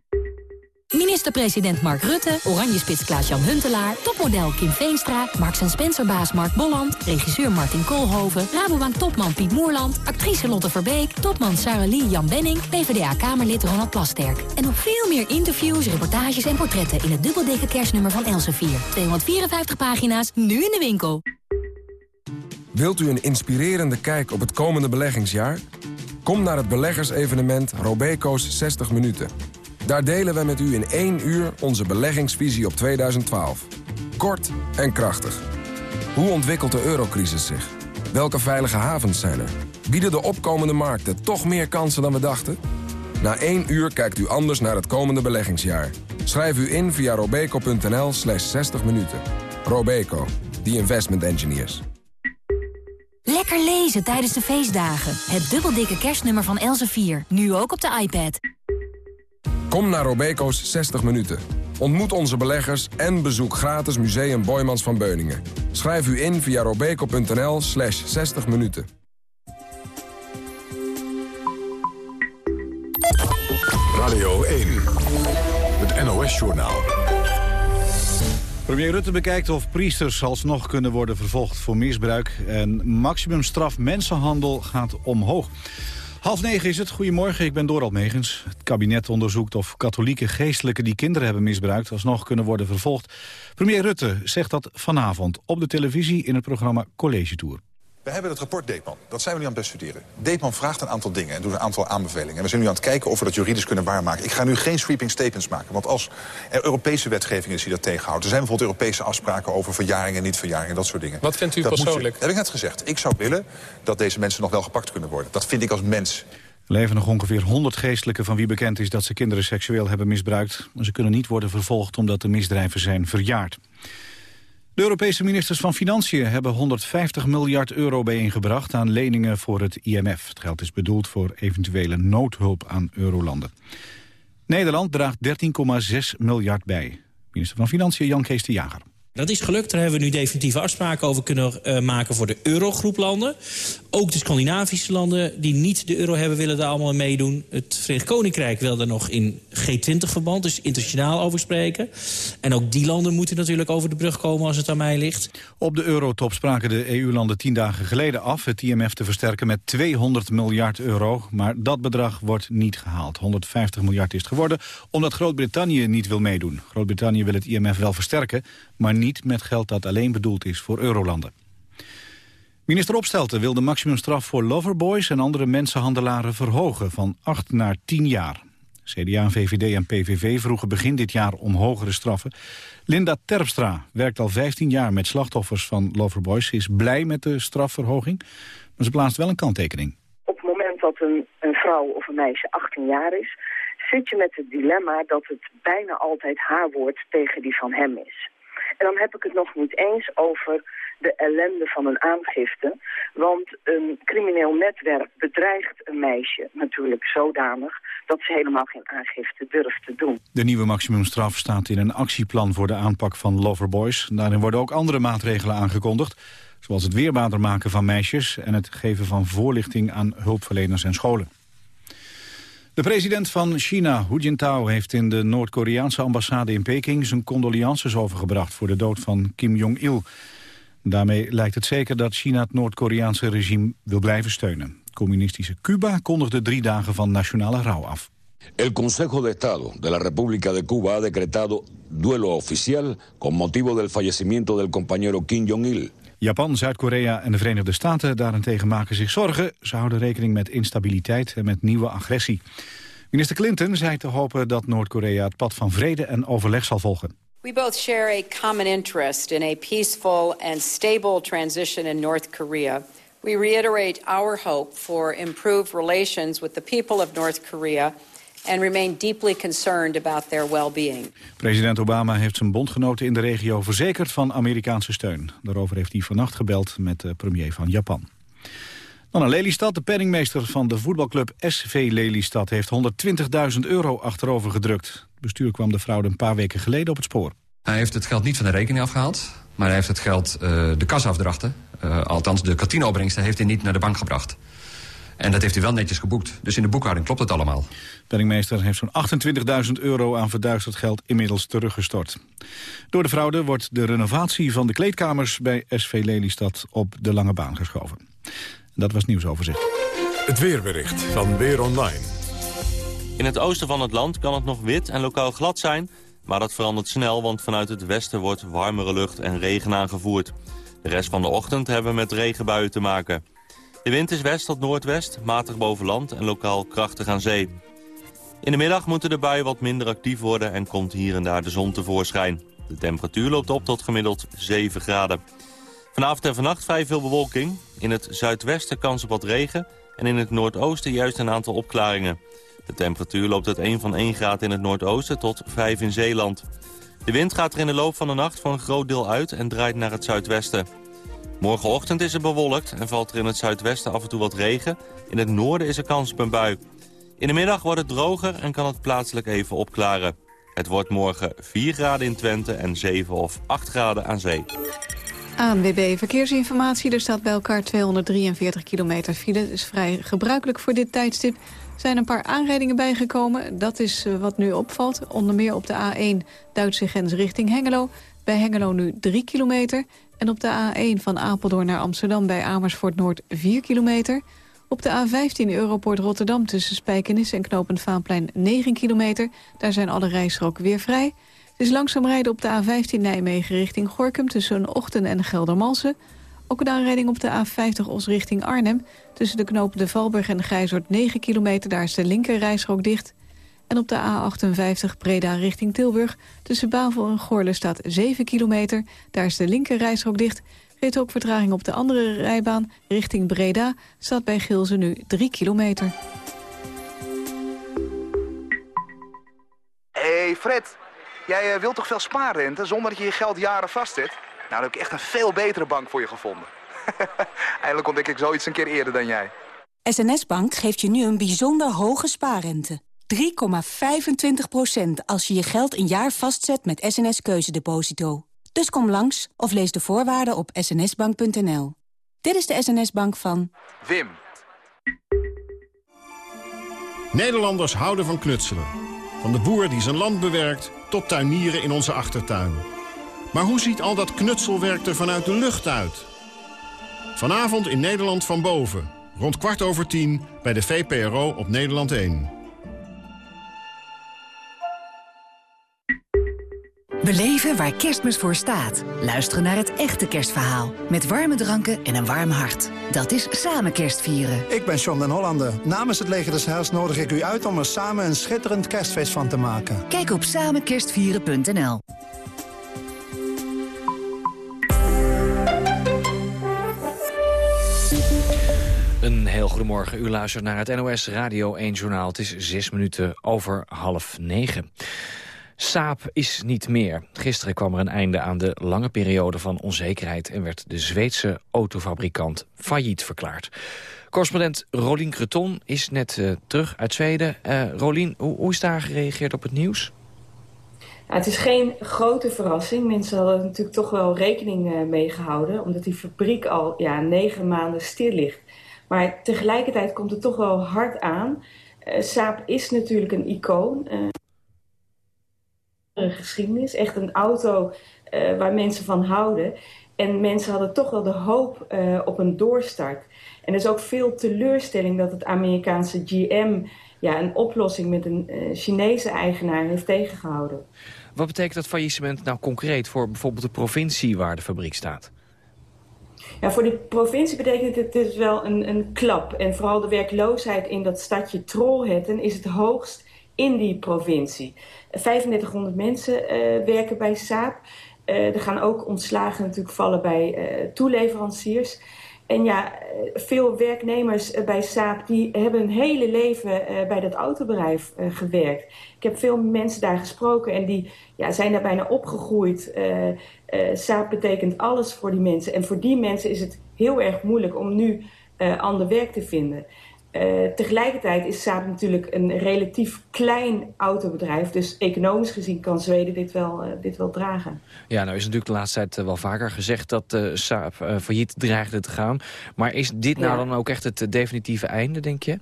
Minister-president Mark Rutte, Oranje-spits Klaas-Jan Huntelaar... topmodel Kim Veenstra, Marks Spencer-baas Mark Bolland... regisseur Martin Koolhoven, Rabobank-topman Piet Moerland... actrice Lotte Verbeek, topman Sarah Lee Jan Benning... PvdA-kamerlid Ronald Plasterk. En nog veel meer interviews, reportages en portretten... in het dubbeldikke kerstnummer van Elsevier. 254 pagina's, nu in de winkel. Wilt u een inspirerende kijk op het komende beleggingsjaar? Kom naar het beleggersevenement Robeco's 60 Minuten... Daar delen we met u in één uur onze beleggingsvisie op 2012. Kort en krachtig. Hoe ontwikkelt de eurocrisis zich? Welke veilige havens zijn er? Bieden de opkomende markten toch meer kansen dan we dachten? Na één uur kijkt u anders naar het komende beleggingsjaar. Schrijf u in via robeco.nl slash 60 minuten. Robeco, the investment engineers. Lekker lezen tijdens de feestdagen. Het dubbeldikke kerstnummer van Elsevier. Nu ook op de iPad. Kom naar Robeco's 60 minuten. Ontmoet onze beleggers en bezoek gratis Museum Boymans van Beuningen. Schrijf u in via robeco.nl slash 60 minuten. Radio 1, het NOS-journaal. Premier Rutte bekijkt of priesters alsnog kunnen worden vervolgd voor misbruik. En maximumstraf mensenhandel gaat omhoog. Half negen is het. Goedemorgen, ik ben Dorald Megens. Het kabinet onderzoekt of katholieke geestelijken die kinderen hebben misbruikt... alsnog kunnen worden vervolgd. Premier Rutte zegt dat vanavond op de televisie in het programma College Tour. We hebben het rapport Deepman. Dat zijn we nu aan het bestuderen. Deepman vraagt een aantal dingen en doet een aantal aanbevelingen. En we zijn nu aan het kijken of we dat juridisch kunnen waarmaken. Ik ga nu geen sweeping statements maken. Want als er Europese wetgeving is die dat tegenhoudt... er zijn bijvoorbeeld Europese afspraken over verjaring en niet-verjaring... en dat soort dingen. Wat vindt u Dat persoonlijk? je- heb ik net gezegd. Ik zou willen dat deze mensen nog wel gepakt kunnen worden. Dat vind ik als mens. Er leven nog ongeveer 100 geestelijken van wie bekend is dat ze kinderen seksueel hebben misbruikt. Maar ze kunnen niet worden vervolgd omdat de misdrijven zijn verjaard. De Europese ministers van Financiën hebben 150 miljard euro bijeengebracht aan leningen voor het IMF. Het geld is bedoeld voor eventuele noodhulp aan eurolanden. Nederland draagt 13,6 miljard bij. Minister van Financiën Jan Kees de Jager. Dat is gelukt. Daar hebben we nu definitieve afspraken over kunnen eh, maken voor de eurogroeplanden. Ook de Scandinavische landen die niet de euro hebben willen daar allemaal meedoen. Het Verenigd Koninkrijk wil daar nog in G20-verband, dus internationaal over spreken. En ook die landen moeten natuurlijk over de brug komen als het aan mij ligt. Op de eurotop spraken de EU-landen tien dagen geleden af... het IMF te versterken met 200 miljard euro. Maar dat bedrag wordt niet gehaald. 150 miljard is het geworden, omdat Groot-Brittannië niet wil meedoen. Groot-Brittannië wil het IMF wel versterken... maar niet met geld dat alleen bedoeld is voor eurolanden. Minister Opstelten wil de maximumstraf voor loverboys... en andere mensenhandelaren verhogen van 8 naar 10 jaar. CDA, VVD en PVV vroegen begin dit jaar om hogere straffen. Linda Terpstra werkt al 15 jaar met slachtoffers van loverboys. Ze is blij met de strafverhoging, maar ze plaatst wel een kanttekening. Op het moment dat een, een vrouw of een meisje 18 jaar is... zit je met het dilemma dat het bijna altijd haar woord tegen die van hem is. En dan heb ik het nog niet eens over de ellende van een aangifte. Want een crimineel netwerk bedreigt een meisje natuurlijk zodanig... dat ze helemaal geen aangifte durft te doen. De nieuwe maximumstraf staat in een actieplan voor de aanpak van loverboys. Daarin worden ook andere maatregelen aangekondigd... zoals het weerbaarder maken van meisjes... en het geven van voorlichting aan hulpverleners en scholen. De president van China, Hu Jintao, heeft in de Noord-Koreaanse ambassade in Peking zijn condolences overgebracht voor de dood van Kim Jong-il. Daarmee lijkt het zeker dat China het Noord-Koreaanse regime wil blijven steunen. Communistische Cuba kondigde drie dagen van nationale rouw af. El Consejo de Estado de la República de Cuba ha decretado duelo oficial con motivo del fallecimiento del compañero Kim Jong-il. Japan, Zuid-Korea en de Verenigde Staten daarentegen maken zich zorgen. Ze houden rekening met instabiliteit en met nieuwe agressie. Minister Clinton zei te hopen dat Noord-Korea het pad van vrede en overleg zal volgen. We both share a common interest in a peaceful and stable transition in North Korea. We reiterate our hope for improved relations with the people of North Korea and remain deeply concerned about their well-being. President Obama heeft zijn bondgenoten in de regio verzekerd van Amerikaanse steun. Daarover heeft hij vannacht gebeld met de premier van Japan. Dan naar Lelystad. De penningmeester van de voetbalclub SV Lelystad heeft 120.000 euro achterover gedrukt. Het bestuur kwam de fraude een paar weken geleden op het spoor. Hij heeft het geld niet van de rekening afgehaald. Maar hij heeft het geld, uh, de kasafdrachten, uh, althans de casino-opbrengsten... heeft hij niet naar de bank gebracht. En dat heeft hij wel netjes geboekt. Dus in de boekhouding klopt het allemaal. Penningmeester heeft zo'n 28.000 euro aan verduisterd geld inmiddels teruggestort. Door de fraude wordt de renovatie van de kleedkamers bij SV Lelystad op de lange baan geschoven. Dat was nieuwsoverzicht. Het weerbericht van Weer Online. In het oosten van het land kan het nog wit en lokaal glad zijn... maar dat verandert snel, want vanuit het westen wordt warmere lucht en regen aangevoerd. De rest van de ochtend hebben we met regenbuien te maken. De wind is west tot noordwest, matig boven land en lokaal krachtig aan zee. In de middag moeten de buien wat minder actief worden en komt hier en daar de zon tevoorschijn. De temperatuur loopt op tot gemiddeld 7 graden. Vanavond en vannacht vrij veel bewolking. In het zuidwesten kans op wat regen en in het noordoosten juist een aantal opklaringen. De temperatuur loopt uit 1 van 1 graad in het noordoosten tot 5 in Zeeland. De wind gaat er in de loop van de nacht voor een groot deel uit en draait naar het zuidwesten. Morgenochtend is het bewolkt en valt er in het zuidwesten af en toe wat regen. In het noorden is er kans op een bui. In de middag wordt het droger en kan het plaatselijk even opklaren. Het wordt morgen 4 graden in Twente en 7 of 8 graden aan zee. ANWB Verkeersinformatie. Er staat bij elkaar 243 kilometer file. Dat is vrij gebruikelijk voor dit tijdstip. Er zijn een paar aanrijdingen bijgekomen. Dat is eh, wat nu opvalt. Onder meer op de A1 Duitse grens richting Hengelo. Bij Hengelo nu 3 kilometer. En op de A1 van Apeldoorn naar Amsterdam bij Amersfoort Noord 4 kilometer. Op de A15 Europort Rotterdam tussen Spijkenis en Knopend Vaanplein 9 kilometer. Daar zijn alle rijstroken weer vrij. Het is langzaam rijden op de A15 Nijmegen richting Gorkum tussen Ochten en Geldermalsen. Ook een aanrijding op de A50 Os richting Arnhem. Tussen de knopen de Valburg en de Grijzoord 9 kilometer. Daar is de linker rijstrook dicht. En op de A58 Breda richting Tilburg. Tussen Bavel en Goorle staat 7 kilometer. Daar is de linker rijstrook dicht. Reed ook vertraging op de andere rijbaan richting Breda. Staat bij Gilze nu 3 kilometer. hey Fred, jij uh, wilt toch veel spaarrente zonder dat je je geld jaren vastzet? Nou, dan heb ik echt een veel betere bank voor je gevonden. Eindelijk ontdek ik zoiets een keer eerder dan jij. SNS Bank geeft je nu een bijzonder hoge spaarrente. 3,25% als je je geld een jaar vastzet met SNS Keuzedeposito. Dus kom langs of lees de voorwaarden op snsbank.nl. Dit is de SNS-bank van... Wim. Nederlanders houden van knutselen. Van de boer die zijn land bewerkt tot tuinieren in onze achtertuin. Maar hoe ziet al dat knutselwerk er vanuit de lucht uit? Vanavond in Nederland van boven. Rond kwart over tien bij de VPRO op Nederland 1. Beleven waar kerstmis voor staat. Luisteren naar het echte kerstverhaal. Met warme dranken en een warm hart. Dat is samen kerstvieren. Ik ben John den Hollander. Namens het Leger des Heils nodig ik u uit om er samen een schitterend kerstfeest van te maken. Kijk op samenkerstvieren.nl Een heel goedemorgen. U luistert naar het NOS Radio 1 Journaal. Het is zes minuten over half negen. Saap is niet meer. Gisteren kwam er een einde aan de lange periode van onzekerheid... en werd de Zweedse autofabrikant failliet verklaard. Correspondent Rolien Creton is net uh, terug uit Zweden. Uh, Rolien, hoe, is daar gereageerd op het nieuws? Ja, het is geen grote verrassing. Mensen hadden natuurlijk toch wel rekening uh, mee gehouden... omdat die fabriek al ja, negen maanden stil ligt. Maar tegelijkertijd komt het toch wel hard aan. Saab is natuurlijk een icoon geschiedenis. Echt een auto uh, waar mensen van houden. En mensen hadden toch wel de hoop uh, op een doorstart. En er is ook veel teleurstelling dat het Amerikaanse GM... Ja, een oplossing met een uh, Chinese eigenaar heeft tegengehouden. Wat betekent dat faillissement nou concreet voor bijvoorbeeld de provincie waar de fabriek staat? Ja, voor de provincie betekent het dus wel een, een klap. En vooral de werkloosheid in dat stadje Trollhättan is het hoogst in die provincie. 3500 mensen uh, werken bij Saab. Uh, er gaan ook ontslagen natuurlijk vallen bij uh, toeleveranciers. En ja, veel werknemers bij Saab die hebben hun hele leven bij dat autobedrijf gewerkt. Ik heb veel mensen daar gesproken en die ja, zijn daar bijna opgegroeid. Saab betekent alles voor die mensen. En voor die mensen is het heel erg moeilijk om nu ander werk te vinden. Uh, tegelijkertijd is Saab natuurlijk een relatief klein autobedrijf. Dus economisch gezien kan Zweden dit wel, uh, dit wel dragen. Ja, nou is natuurlijk de laatste tijd uh, wel vaker gezegd dat Saab failliet dreigde te gaan. Maar is dit nou ja. dan ook echt het definitieve einde, denk je?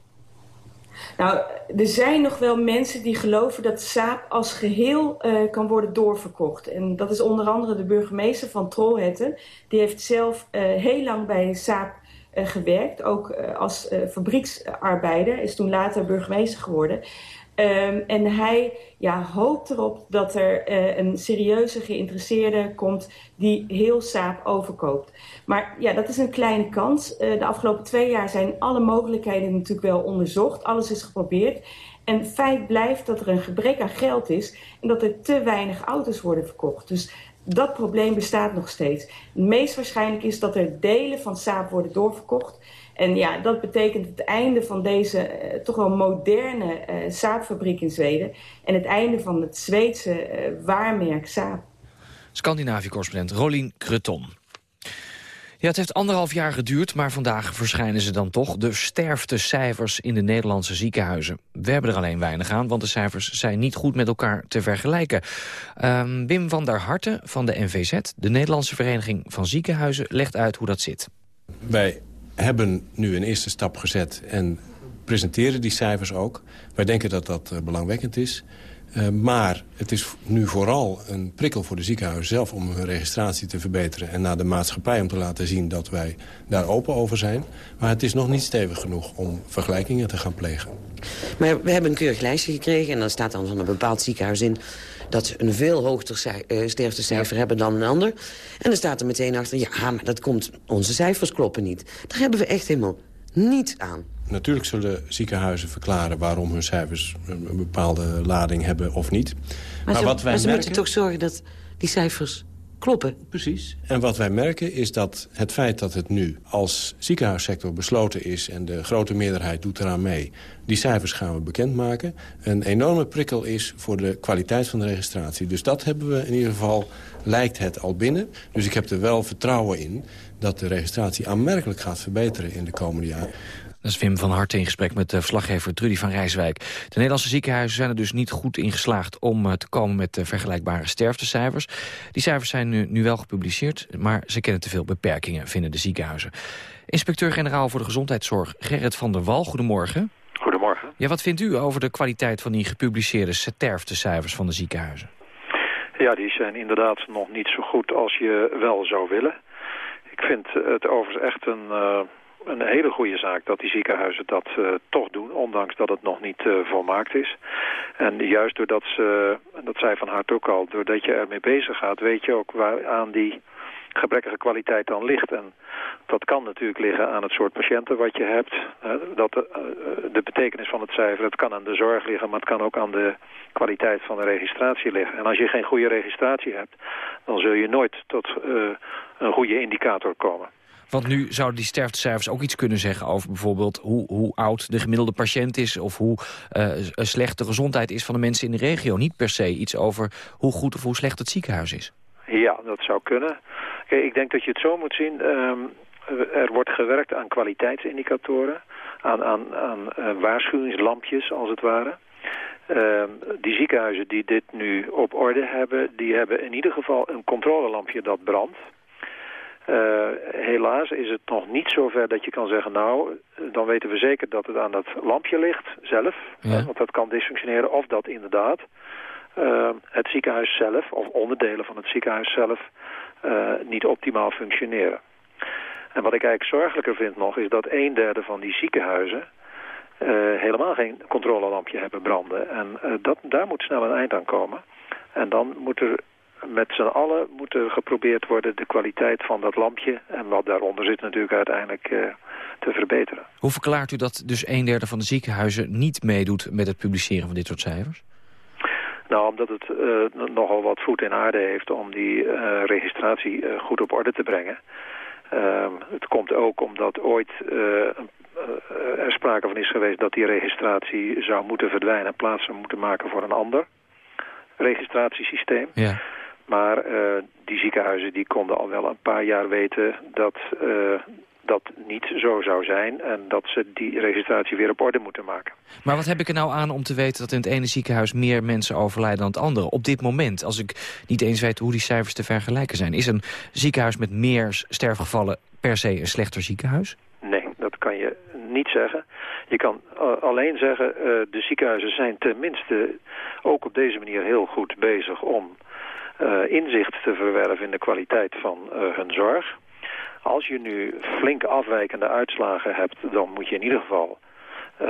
Nou, er zijn nog wel mensen die geloven dat Saab als geheel kan worden doorverkocht. En dat is onder andere de burgemeester van Trollhättan. Die heeft zelf heel lang bij Saab uh, gewerkt, ook uh, als uh, fabrieksarbeider, is toen later burgemeester geworden. Um, en hij ja, hoopt erop dat er een serieuze geïnteresseerde komt die heel Saab overkoopt. Maar ja, dat is een kleine kans. de afgelopen twee jaar zijn alle mogelijkheden natuurlijk wel onderzocht. Alles is geprobeerd. En feit blijft dat er een gebrek aan geld is en dat er te weinig auto's worden verkocht. Dus dat probleem bestaat nog steeds. Het meest waarschijnlijk is dat er delen van Saab worden doorverkocht. En ja, dat betekent het einde van deze uh, toch wel moderne uh, in Zweden. En het einde van het Zweedse uh, waarmerk Saab. Scandinavië-correspondent Rolien Kreton. Ja, het heeft anderhalf jaar geduurd, maar vandaag verschijnen ze dan toch. De sterftecijfers in de Nederlandse ziekenhuizen. We hebben er alleen weinig aan, want de cijfers zijn niet goed met elkaar te vergelijken. Um, Wim van der Harten van de NVZ, de Nederlandse Vereniging van Ziekenhuizen, legt uit hoe dat zit. Wij hebben nu een eerste stap gezet en presenteren die cijfers ook. Wij denken dat dat uh, belangwekkend is. Uh, maar het is nu vooral een prikkel voor de ziekenhuizen zelf... om hun registratie te verbeteren en naar de maatschappij om te laten zien... dat wij daar open over zijn. Maar het is nog niet stevig genoeg om vergelijkingen te gaan plegen. Maar we hebben een keurig lijstje gekregen... en dan staat dan van een bepaald ziekenhuis in dat ze een veel hoger uh, sterftecijfer hebben dan een ander. En dan staat er meteen achter, ja, maar dat komt, onze cijfers kloppen niet. Daar hebben we echt helemaal niets aan. Natuurlijk zullen ziekenhuizen verklaren waarom hun cijfers een bepaalde lading hebben of niet. Maar, ze, wat wij maar ze moeten toch zorgen dat die cijfers kloppen. Precies. En wat wij merken is dat het feit dat het nu als ziekenhuissector besloten is... en de grote meerderheid doet eraan mee, die cijfers gaan we bekendmaken... een enorme prikkel is voor de kwaliteit van de registratie. Dus dat hebben we in ieder geval, lijkt het al binnen. Dus ik heb er wel vertrouwen in dat de registratie aanmerkelijk gaat verbeteren in de komende jaren. Dat is Wim van Hart in gesprek met de verslaggever Trudy van Rijswijk. De Nederlandse ziekenhuizen zijn er dus niet goed in geslaagd... om eh, te komen met vergelijkbare sterftecijfers. Die cijfers zijn nu, nu wel gepubliceerd, maar ze kennen te veel beperkingen... vinden de ziekenhuizen. Inspecteur-generaal voor de Gezondheidszorg Gerrit van der Wal, goedemorgen. Goedemorgen. Ja, wat vindt u over de kwaliteit van die gepubliceerde sterftecijfers van de ziekenhuizen? Ja, die zijn inderdaad nog niet zo goed als je wel zou willen. Ik vind het overigens echt een... Uh een hele goede zaak dat die ziekenhuizen dat uh, toch doen, ondanks dat het nog niet uh, volmaakt is. En juist doordat ze, dat zei Van Hart ook al, doordat je ermee bezig gaat, weet je ook waar aan die gebrekkige kwaliteit dan ligt. En dat kan natuurlijk liggen aan het soort patiënten wat je hebt. Uh, dat de, de, betekenis van het cijfer, het kan aan de zorg liggen, maar het kan ook aan de kwaliteit van de registratie liggen. En als je geen goede registratie hebt, dan zul je nooit tot een goede indicator komen. Want nu zouden die sterftecijfers ook iets kunnen zeggen over bijvoorbeeld hoe, hoe oud de gemiddelde patiënt is of hoe uh, slecht de gezondheid is van de mensen in de regio. Niet per se iets over hoe goed of hoe slecht het ziekenhuis is. Ja, dat zou kunnen. Ik denk dat je het zo moet zien. Um, er wordt gewerkt aan kwaliteitsindicatoren, aan, aan, aan uh, waarschuwingslampjes als het ware. Uh, die ziekenhuizen die dit nu op orde hebben, die hebben in ieder geval een controlelampje dat brandt. Uh, helaas is het nog niet zover dat je kan zeggen... nou, dan weten we zeker dat het aan dat lampje ligt zelf. Ja. Want dat kan dysfunctioneren. Of dat inderdaad uh, het ziekenhuis zelf... of onderdelen van het ziekenhuis zelf uh, niet optimaal functioneren. En wat ik eigenlijk zorgelijker vind nog... is dat een derde van die ziekenhuizen... helemaal geen controlelampje hebben branden. En dat, daar moet snel een eind aan komen. En dan moet er met z'n allen moet er geprobeerd worden de kwaliteit van dat lampje... en wat daaronder zit natuurlijk uiteindelijk uh, te verbeteren. Hoe verklaart u dat dus een derde van de ziekenhuizen niet meedoet met het publiceren van dit soort cijfers? Nou, omdat het uh, nogal wat voet in aarde heeft om die uh, registratie goed op orde te brengen. Ehm, het komt ook omdat ooit er sprake van is geweest dat die registratie zou moeten verdwijnen... en plaats zou moeten maken voor een ander registratiesysteem. Ja. Maar uh, die ziekenhuizen die konden al wel een paar jaar weten dat uh, dat niet zo zou zijn... en dat ze die registratie weer op orde moeten maken. Maar wat heb ik er nou aan om te weten dat in het ene ziekenhuis... meer mensen overlijden dan het andere? Op dit moment, als ik niet eens weet hoe die cijfers te vergelijken zijn... is een ziekenhuis met meer sterfgevallen per se een slechter ziekenhuis? Nee, dat kan je niet zeggen. Je kan uh, alleen zeggen, de ziekenhuizen zijn tenminste ook op deze manier heel goed bezig om inzicht te verwerven in de kwaliteit van uh, hun zorg. Als je nu flink afwijkende uitslagen hebt, dan moet je in ieder geval uh,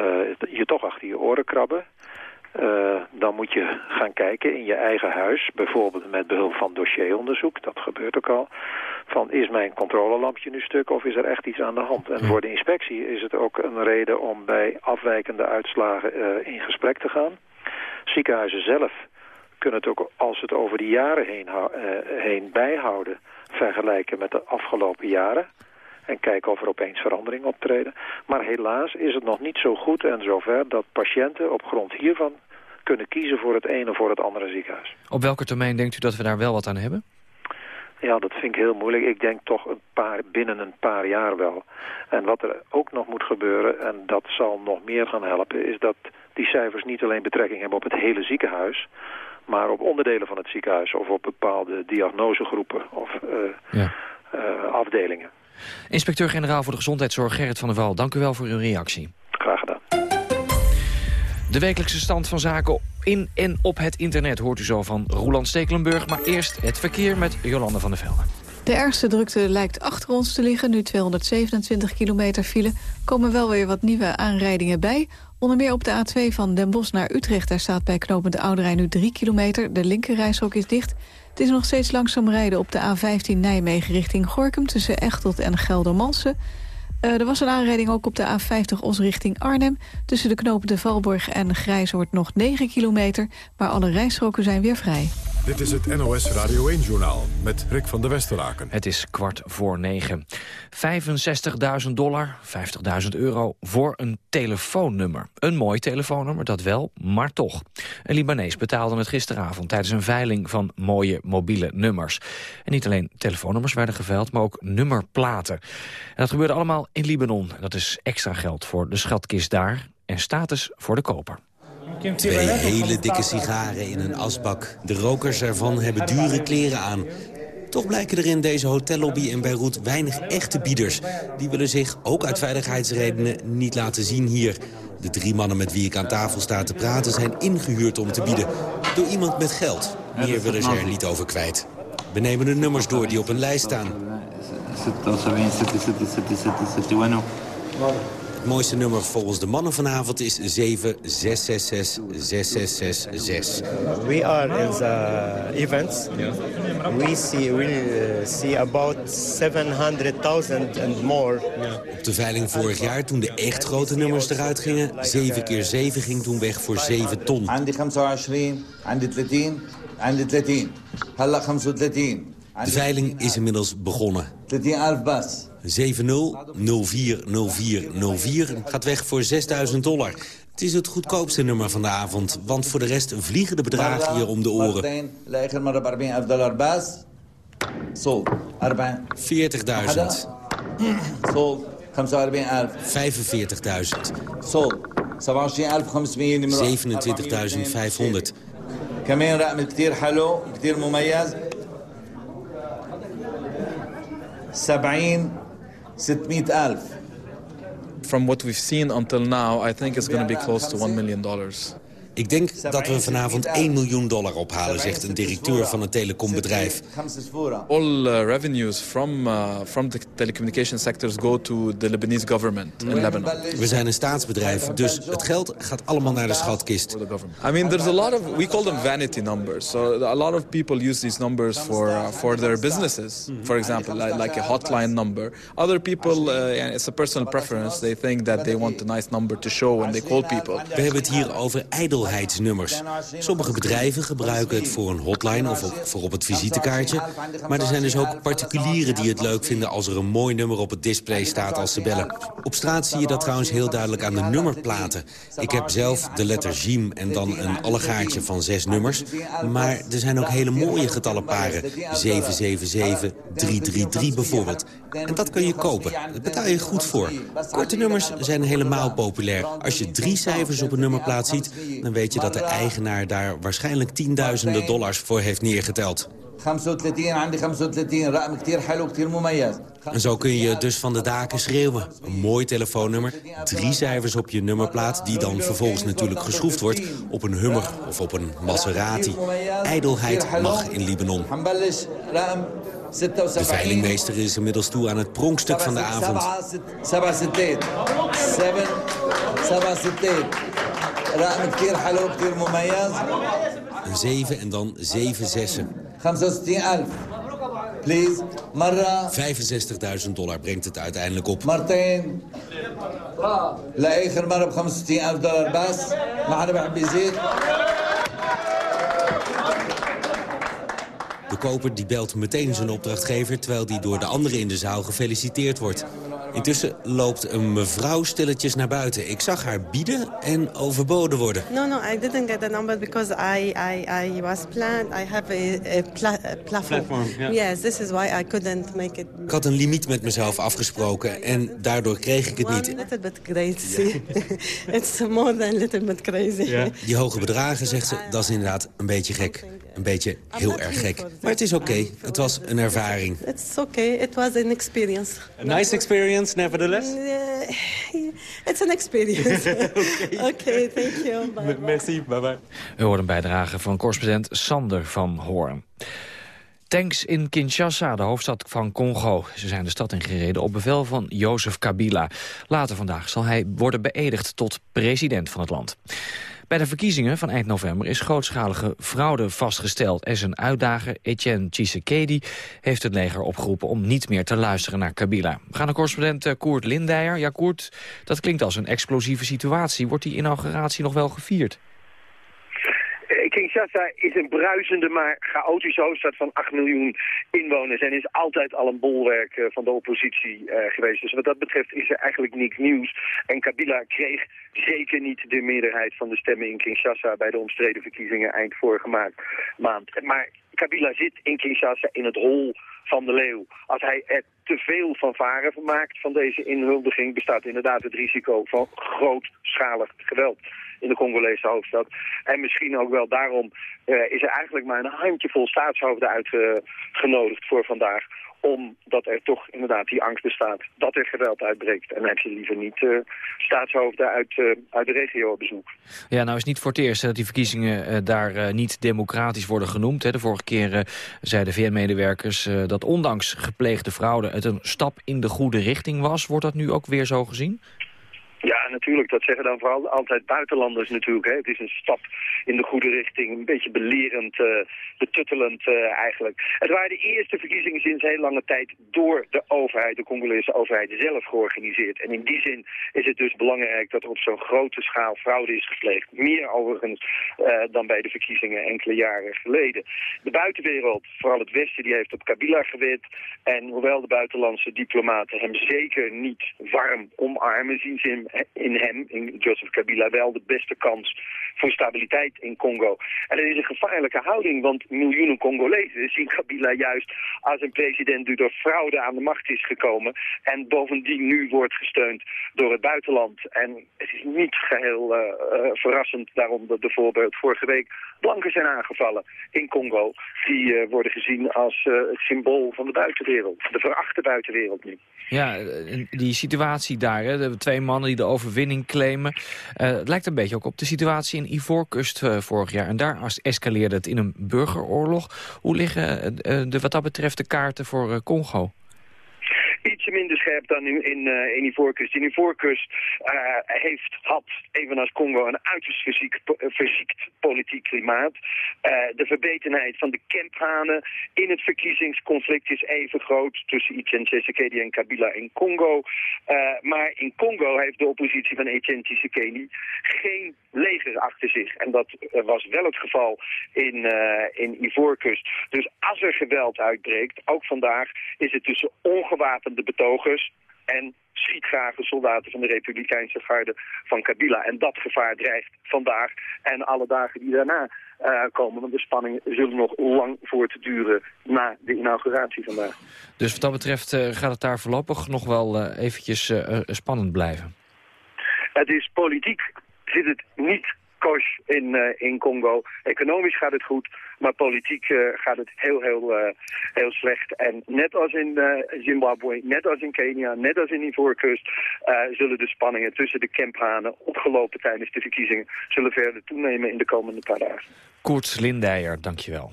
je toch achter je oren krabben. Uh, dan moet je gaan kijken in je eigen huis, bijvoorbeeld met behulp van dossieronderzoek, dat gebeurt ook al, van is mijn controlelampje nu stuk of is er echt iets aan de hand? En voor de inspectie is het ook een reden om bij afwijkende uitslagen uh, in gesprek te gaan. Ziekenhuizen zelf kunnen het ook, als het over de jaren heen, uh, heen bijhouden, vergelijken met de afgelopen jaren. En kijken of er opeens veranderingen optreden. Maar helaas is het nog niet zo goed en zover dat patiënten op grond hiervan kunnen kiezen voor het ene of voor het andere ziekenhuis. Op welke termijn denkt u dat we daar wel wat aan hebben? Ja, dat vind ik heel moeilijk. Ik denk toch een paar, binnen een paar jaar wel. En wat er ook nog moet gebeuren, en dat zal nog meer gaan helpen... is dat die cijfers niet alleen betrekking hebben op het hele ziekenhuis maar op onderdelen van het ziekenhuis of op bepaalde diagnosegroepen of uh, ja. uh, afdelingen. Inspecteur-generaal voor de Gezondheidszorg Gerrit van der Wal, dank u wel voor uw reactie. Graag gedaan. De wekelijkse stand van zaken in en op het internet hoort u zo van Roland Stekelenburg. Maar eerst het verkeer met Jolande van der Velde. De ergste drukte lijkt achter ons te liggen. Nu 227 kilometer file. Komen wel weer wat nieuwe aanrijdingen bij. Onder meer op de A2 van Den Bosch naar Utrecht. Daar staat bij knooppunt de Oude Rijn nu 3 kilometer. De linkerrijstrook is dicht. Het is nog steeds langzaam rijden op de A15 Nijmegen richting Gorkum... tussen Echtelt en Geldermalsen. Uh, er was een aanrijding ook op de A50 Os richting Arnhem. Tussen de knopen de Valborg en Grijzoord nog 9 kilometer... maar alle rijstroken zijn weer vrij. Dit is het NOS Radio 1-journaal met Rick van der Westeraken. Het is kwart voor negen. 65.000 dollar, 50.000 euro voor een telefoonnummer. Een mooi telefoonnummer, dat wel, maar toch. Een Libanees betaalde het gisteravond tijdens een veiling van mooie mobiele nummers. En niet alleen telefoonnummers werden geveild, maar ook nummerplaten. En dat gebeurde allemaal in Libanon. Dat is extra geld voor de schatkist daar en status voor de koper. Twee hele dikke sigaren in een asbak. De rokers ervan hebben dure kleren aan. Toch blijken er in deze hotellobby in Beirut weinig echte bieders. Die willen zich, ook uit veiligheidsredenen, niet laten zien hier. De drie mannen met wie ik aan tafel sta te praten zijn ingehuurd om te bieden. Door iemand met geld. Meer willen ze er niet over kwijt. We nemen de nummers door die op een lijst staan. Het mooiste nummer volgens de mannen vanavond is 7666 We are in the events. We see, we uh, see about 700.000 and more. Op de veiling vorig jaar, toen de echt grote nummers eruit gingen... 7 keer 7 ging toen weg voor 7 ton. De veiling is inmiddels begonnen. 70040404 gaat weg voor 6000 dollar. Het is het goedkoopste nummer van de avond, want voor de rest vliegen de bedragen hier om de oren. 40.000. 45.000. 27.500. كمان رقم كتير حلو كتير مميز 70 600,000 From what we've seen until now, I think it's going to be close to 1 million dollars. Ik denk dat we vanavond 1 miljoen dollar ophalen, zegt een directeur van een telecombedrijf. All uh, revenues from, uh, from the telecommunication sectors go to the Lebanese government in Lebanon. We zijn een staatsbedrijf, dus het geld gaat allemaal naar de schatkist. I mean, there's a lot of, we call them vanity numbers. So a lot of people use these numbers for, uh, for their businesses. For example, like, like a hotline number. Other people, uh, it's a personal preference. They think that they want a nice number to show when they call people. We hebben het hier over ijdel Sommige bedrijven gebruiken het voor een hotline of voor op het visitekaartje. Maar er zijn dus ook particulieren die het leuk vinden als er een mooi nummer op het display staat als ze bellen. Op straat zie je dat trouwens heel duidelijk aan de nummerplaten. Ik heb zelf de letter Jim en dan een allegaartje van zes nummers. Maar er zijn ook hele mooie getallenparen. 777, 333 bijvoorbeeld. En dat kun je kopen. Daar betaal je goed voor. Korte nummers zijn helemaal populair. Als je drie cijfers op een nummerplaat ziet, weet je dat de eigenaar daar waarschijnlijk tienduizenden dollars voor heeft neergeteld. En zo kun je dus van de daken schreeuwen. Een mooi telefoonnummer, drie cijfers op je nummerplaat... die dan vervolgens natuurlijk geschroefd wordt op een Hummer of op een Maserati. Ijdelheid mag in Libanon. De veilingmeester is inmiddels toe aan het pronkstuk van de avond. Een 7 en dan 7 zessen. 65.000 dollar brengt het uiteindelijk op. Martijn. لآخر مرة ب 65,000 دولار بس ما حدا بحب يزيد de koper die belt meteen zijn opdrachtgever... terwijl die door de anderen in de zaal gefeliciteerd wordt. Intussen loopt een mevrouw stilletjes naar buiten. Ik zag haar bieden en overboden worden. No, no, I didn't get the number because I, I, I was planned. I have a, a, pla a plafond. Platform, yeah. Yes, this is why I couldn't make it. Ik had een limiet met mezelf afgesproken en daardoor kreeg ik het niet. One little bit crazy. It's more than a little bit crazy. Die hoge bedragen, zegt ze, dat is inderdaad een beetje gek. Een beetje heel erg gek. Maar het is oké. Het was een ervaring. It's okay. It was an experience. A nice experience, nevertheless? It's an experience. Oké, okay, thank you. Bye, Merci, bye bye. U hoort een bijdrage van correspondent Sander van Hoorn. Tanks in Kinshasa, de hoofdstad van Congo. Ze zijn de stad ingereden op bevel van Jozef Kabila. Later vandaag zal hij worden beëdigd tot president van het land. Bij de verkiezingen van eind november is grootschalige fraude vastgesteld. Is een uitdager, Etienne Tshisekedi, heeft het leger opgeroepen om niet meer te luisteren naar Kabila. We gaan naar correspondent eh, Koert Lindeyer. Ja, Koert, dat klinkt als een explosieve situatie. Wordt die inauguratie nog wel gevierd? Kinshasa is een bruisende maar chaotische hoofdstad van 8 miljoen inwoners en is altijd al een bolwerk eh, van de oppositie uh, geweest. Dus wat dat betreft is er eigenlijk niks nieuws. En Kabila kreeg zeker niet de meerderheid van de stemmen in Kinshasa bij de omstreden verkiezingen eind vorige maand. Maar Kabila zit in Kinshasa in het hol van de leeuw. Als hij er te veel van varen maakt van deze inhuldiging... bestaat inderdaad het risico van grootschalig geweld in de Congolese hoofdstad. En misschien ook wel daarom uh, is er eigenlijk maar een handjevol staatshoofden uitgenodigd voor vandaag omdat er toch inderdaad die angst bestaat dat er geweld uitbreekt. En heb je liever niet uh, staatshoofden uit, uh, uit de regio op bezoek. Ja, nou is niet voor het eerst dat die verkiezingen uh, daar niet democratisch worden genoemd. Hè. De vorige keer zeiden VN-medewerkers dat ondanks gepleegde fraude het een stap in de goede richting was. Wordt dat nu ook weer zo gezien? Ja, natuurlijk. Dat zeggen dan vooral altijd buitenlanders natuurlijk. Hè. Het is een stap in de goede richting. Een beetje belerend, uh, betuttelend uh, eigenlijk. Het waren de eerste verkiezingen sinds heel lange tijd door de overheid, de Congolese overheid zelf georganiseerd. En in die zin is het dus belangrijk dat er op zo'n grote schaal fraude is gepleegd. Meer overigens uh, dan bij de verkiezingen enkele jaren geleden. De buitenwereld, vooral het Westen, die heeft op Kabila gewet. En hoewel de buitenlandse diplomaten hem zeker niet warm omarmen, zien ze hem in hem, in Joseph Kabila, wel de beste kans voor stabiliteit in Congo. En dat is een gevaarlijke houding, want miljoenen Congolezen zien Kabila juist als een president die door fraude aan de macht is gekomen en bovendien nu wordt gesteund door het buitenland. En het is niet geheel uh, uh, verrassend daarom dat bijvoorbeeld vorige week blanken zijn aangevallen in Congo. Die uh, worden gezien als het symbool van de buitenwereld, de verachte buitenwereld nu. Ja, die situatie daar, hè, de twee mannen die de overwinning claimen. Uh, het lijkt een beetje ook op de situatie in Ivoorkust uh, vorig jaar. En daar escaleerde het in een burgeroorlog. Hoe liggen uh, de, wat dat betreft de kaarten voor Congo? Ietsje minder scherp dan nu in, uh, in Ivoorkust. In Ivoorkust uh, heeft, had, evenals Congo, een uiterst verziekt, verziekt politiek klimaat. De verbetenheid van de kemphanen in het verkiezingsconflict is even groot tussen Etienne Tshisekedi en Kabila in Congo. maar in Congo heeft de oppositie van Etienne Tshisekedi geen leger achter zich. En dat was wel het geval in, in Ivoorkust. Dus als er geweld uitbreekt, ook vandaag, is het tussen ongewapende betogers en schietgrage soldaten van de Republikeinse garde van Kabila. En dat gevaar dreigt vandaag en alle dagen die daarna uh, komen. Want de spanningen zullen nog lang voortduren na de inauguratie vandaag. Dus wat dat betreft uh, gaat het daar voorlopig nog wel uh, eventjes spannend blijven? Het is politiek, zit het niet kosh in, uh, in Congo. Economisch gaat het goed, maar politiek uh, gaat het heel, heel, uh, heel slecht. En net als in Zimbabwe, net als in Kenia, net als in Ivoorkust... zullen de spanningen tussen de kemphanen opgelopen tijdens de verkiezingen... zullen verder toenemen in de komende paar dagen. Koert Lindijer, dankjewel.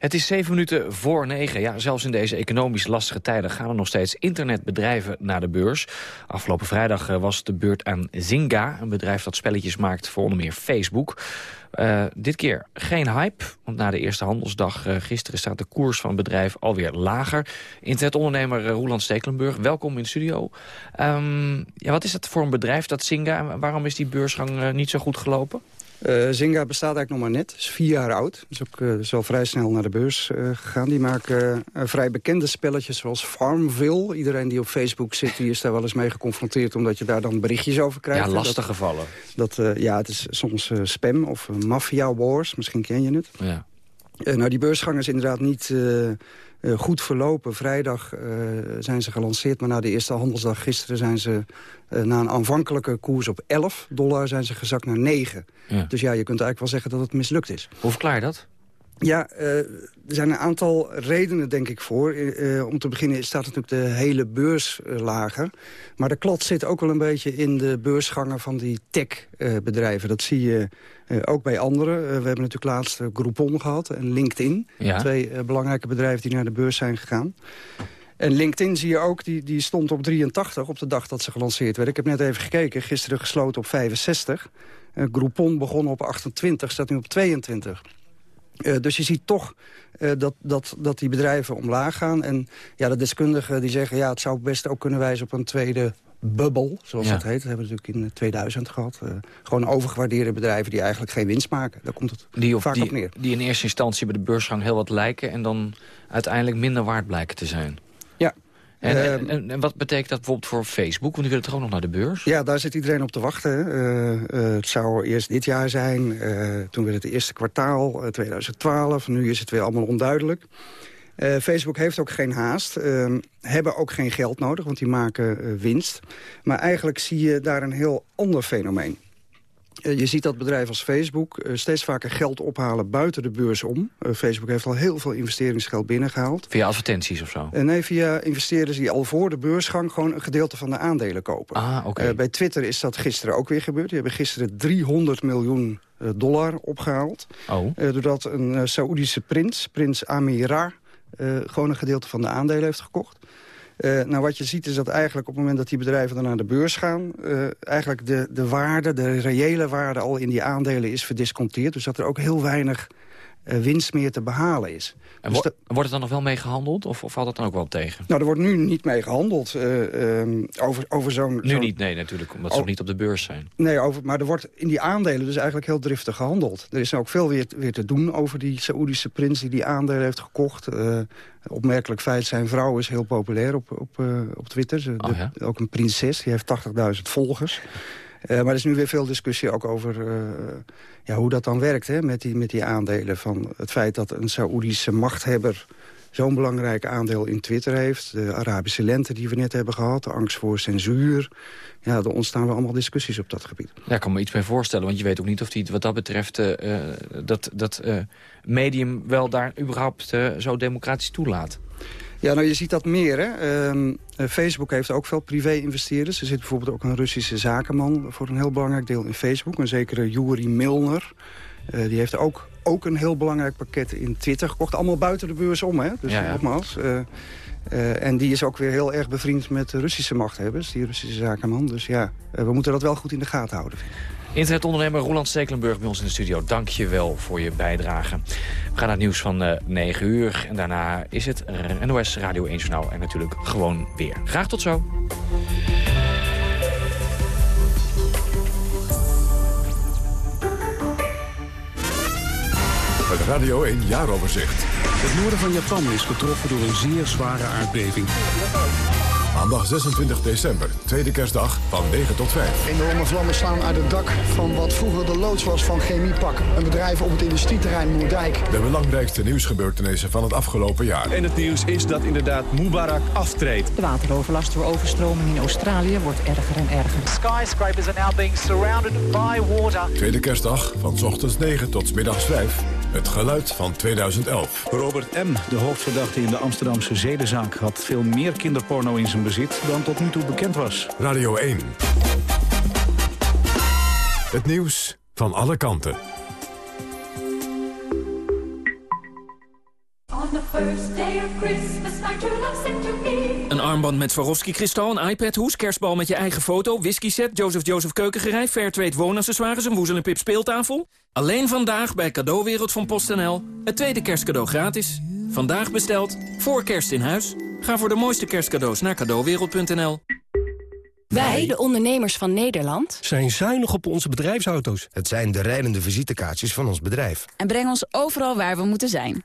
Het is zeven minuten voor negen. Ja, zelfs in deze economisch lastige tijden gaan er nog steeds internetbedrijven naar de beurs. Afgelopen vrijdag eh, was de beurt aan Zynga, een bedrijf dat spelletjes maakt voor onder meer Facebook. Uh, dit keer geen hype, want na de eerste handelsdag uh, gisteren staat de koers van het bedrijf alweer lager. Internetondernemer Roland Stekelenburg, welkom in de studio. Um, ja, wat is dat voor een bedrijf, dat Zynga, waarom is die beursgang niet zo goed gelopen? Uh, Zynga bestaat eigenlijk nog maar net. is vier jaar oud. Is ook uh, is al vrij snel naar de beurs uh, gegaan. Die maken vrij bekende spelletjes zoals Farmville. Iedereen die op Facebook zit, die is daar wel eens mee geconfronteerd... omdat je daar dan berichtjes over krijgt. Ja, lastige gevallen. Dat, ja, het is soms spam of Mafia Wars. Misschien ken je het. Ja. nou, die beursgang is inderdaad niet... Uh, goed verlopen. Vrijdag uh, zijn ze gelanceerd, maar na de eerste handelsdag gisteren zijn ze uh, na een aanvankelijke koers op 11 dollar zijn ze gezakt naar 9. Ja. Dus ja, je kunt eigenlijk wel zeggen dat het mislukt is. Hoe verklaar je dat? Ja, uh, er zijn een aantal redenen, denk ik, voor. Uh, om te beginnen staat natuurlijk de hele beurs lager. Maar de klot zit ook wel een beetje in de beursgangen van die tech-bedrijven. dat zie je ook bij anderen. we hebben natuurlijk laatst Groupon gehad en LinkedIn. Ja. Twee belangrijke bedrijven die naar de beurs zijn gegaan. En LinkedIn zie je ook, die, die stond op 83 op de dag dat ze gelanceerd werd. Ik heb net even gekeken, gisteren gesloten op 65. Groupon begon op 28, staat nu op 22. Uh, dus je ziet toch uh, dat, dat, dat die bedrijven omlaag gaan. En ja, de deskundigen die zeggen... ja, het zou best ook kunnen wijzen op een tweede bubbel, zoals Ja. dat heet. Dat hebben we natuurlijk in 2000 gehad. Uh, gewoon overgewaardeerde bedrijven die eigenlijk geen winst maken. Daar komt het Die, of vaak die, op neer. die in eerste instantie bij de beursgang heel wat lijken... en dan uiteindelijk minder waard blijken te zijn. En, Ehm, en, en, en wat betekent dat bijvoorbeeld voor Facebook? Want die willen toch ook nog naar de beurs? Ja, daar zit iedereen op te wachten. Eh, eh, het zou eerst dit jaar zijn. eh, toen werd het eerste kwartaal, eh, 2012. Nu is het weer allemaal onduidelijk. Facebook heeft ook geen haast. eh, hebben ook geen geld nodig, want die maken winst. Maar eigenlijk zie je daar een heel ander fenomeen. Eh, je ziet dat bedrijven als Facebook eh, steeds vaker geld ophalen buiten de beurs om. Eh, Facebook heeft al heel veel investeringsgeld binnengehaald. Via advertenties of zo? Nee, via investeerders die al voor de beursgang... gewoon een gedeelte van de aandelen kopen. Ah, bij Twitter is dat gisteren ook weer gebeurd. Die hebben gisteren 300 miljoen dollar opgehaald. Oh. Doordat een Saoedische prins, prins Amira... gewoon een gedeelte van de aandelen heeft gekocht. Eh, nou, wat je ziet is dat eigenlijk op het moment dat die bedrijven dan naar de beurs gaan... eh, eigenlijk de, de waarde, de reële waarde al in die aandelen is verdisconteerd. Dus dat er ook heel weinig winst meer te behalen is. En Dus wo- wordt het dan nog wel mee gehandeld? Of, of valt dat dan ook wel tegen? nou, er wordt nu niet mee gehandeld eh, ehm, over, over zo'n... Nu niet, nee, natuurlijk. Omdat ze Oh. nog niet op de beurs zijn. Nee, over, maar er wordt in die aandelen dus eigenlijk heel driftig gehandeld. Er is ook veel weer, weer te doen over die Saoedische prins die die aandelen heeft gekocht. Eh, opmerkelijk feit, zijn vrouw is heel populair op, op, eh, op Twitter. Ze- Oh, ja? de- ook een prinses, die heeft 80.000 volgers. Eh, maar er is nu weer veel discussie ook over eh, ja, hoe dat dan werkt hè, met, die, met die aandelen. Van het feit dat een Saoedische machthebber zo'n belangrijk aandeel in Twitter heeft. De Arabische lente die we net hebben gehad, de angst voor censuur. Ja, er ontstaan wel allemaal discussies op dat gebied. Ja, ik kan me iets bij voorstellen. Want je weet ook niet of die wat dat betreft... eh, dat, dat medium wel daar überhaupt zo democratisch toelaat. Ja, nou je ziet dat meer. Hè? Ehm, eh, Facebook heeft ook veel privé-investeerders. Er zit bijvoorbeeld ook een Russische zakenman voor een heel belangrijk deel in Facebook. Een zekere Yuri Milner. Eh, die heeft ook, ook een heel belangrijk pakket in Twitter gekocht. Allemaal buiten de beurs om, hè? Dus Ja, ja. nogmaals. eh, en die is ook weer heel erg bevriend met de Russische machthebbers, die Russische zakenman. Dus ja, we moeten dat wel goed in de gaten houden. vind ik. Internetondernemer Roland Stekelenburg bij ons in de studio. Dank je wel voor je bijdrage. We gaan naar het nieuws van eh 9 uur. En daarna is het NOS Radio 1 Journaal. En natuurlijk gewoon weer. Graag tot zo. Het Radio 1 Jaaroverzicht. Het noorden van Japan is getroffen door een zeer zware aardbeving. Maandag 26 december, tweede kerstdag van 9 tot 5. Enorme vlammen slaan uit het dak van wat vroeger de loods was van Chemiepak. Een bedrijf op het industrieterrein Moerdijk. De belangrijkste nieuwsgebeurtenissen van het afgelopen jaar. En het nieuws is dat inderdaad Mubarak aftreedt. De wateroverlast door overstroming in Australië wordt erger en erger. Skyscrapers are now being surrounded by water. Tweede kerstdag van 's ochtends 9 tot middags 5. Het geluid van 2011. Robert M., de hoofdverdachte in de Amsterdamse zedenzaak... had veel meer kinderporno in zijn bezit dan tot nu toe bekend was. Radio 1. Het nieuws van alle kanten. On the first day of Christmas, my true love sent to me. Een armband met Swarovski-kristal, een iPad-hoes, kerstbal met je eigen foto... whisky-set, Joseph Joseph keukengerei, Fairtrade woonaccessoires... een Woezel en Pip speeltafel. Alleen vandaag bij Cadeauwereld van PostNL. Het tweede kerstcadeau gratis. Vandaag besteld, voor kerst in huis. Ga voor de mooiste kerstcadeaus naar cadeauwereld.nl. Wij, de ondernemers van Nederland, zijn zuinig op onze bedrijfsauto's. Het zijn de rijdende visitekaartjes van ons bedrijf. en brengen ons overal waar we moeten zijn.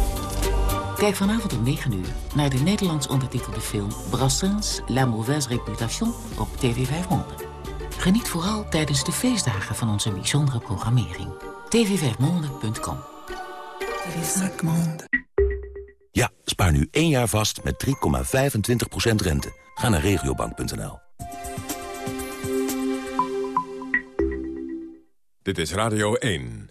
Kijk vanavond om 9 uur naar de Nederlands ondertitelde film... Brassens, La Mauvaise Réputation op TV 5 Monde. Geniet vooral tijdens de feestdagen van onze bijzondere programmering. tv5monde.com Ja, spaar nu één jaar vast met 3,25% rente. Ga naar regiobank.nl. Dit is Radio 1.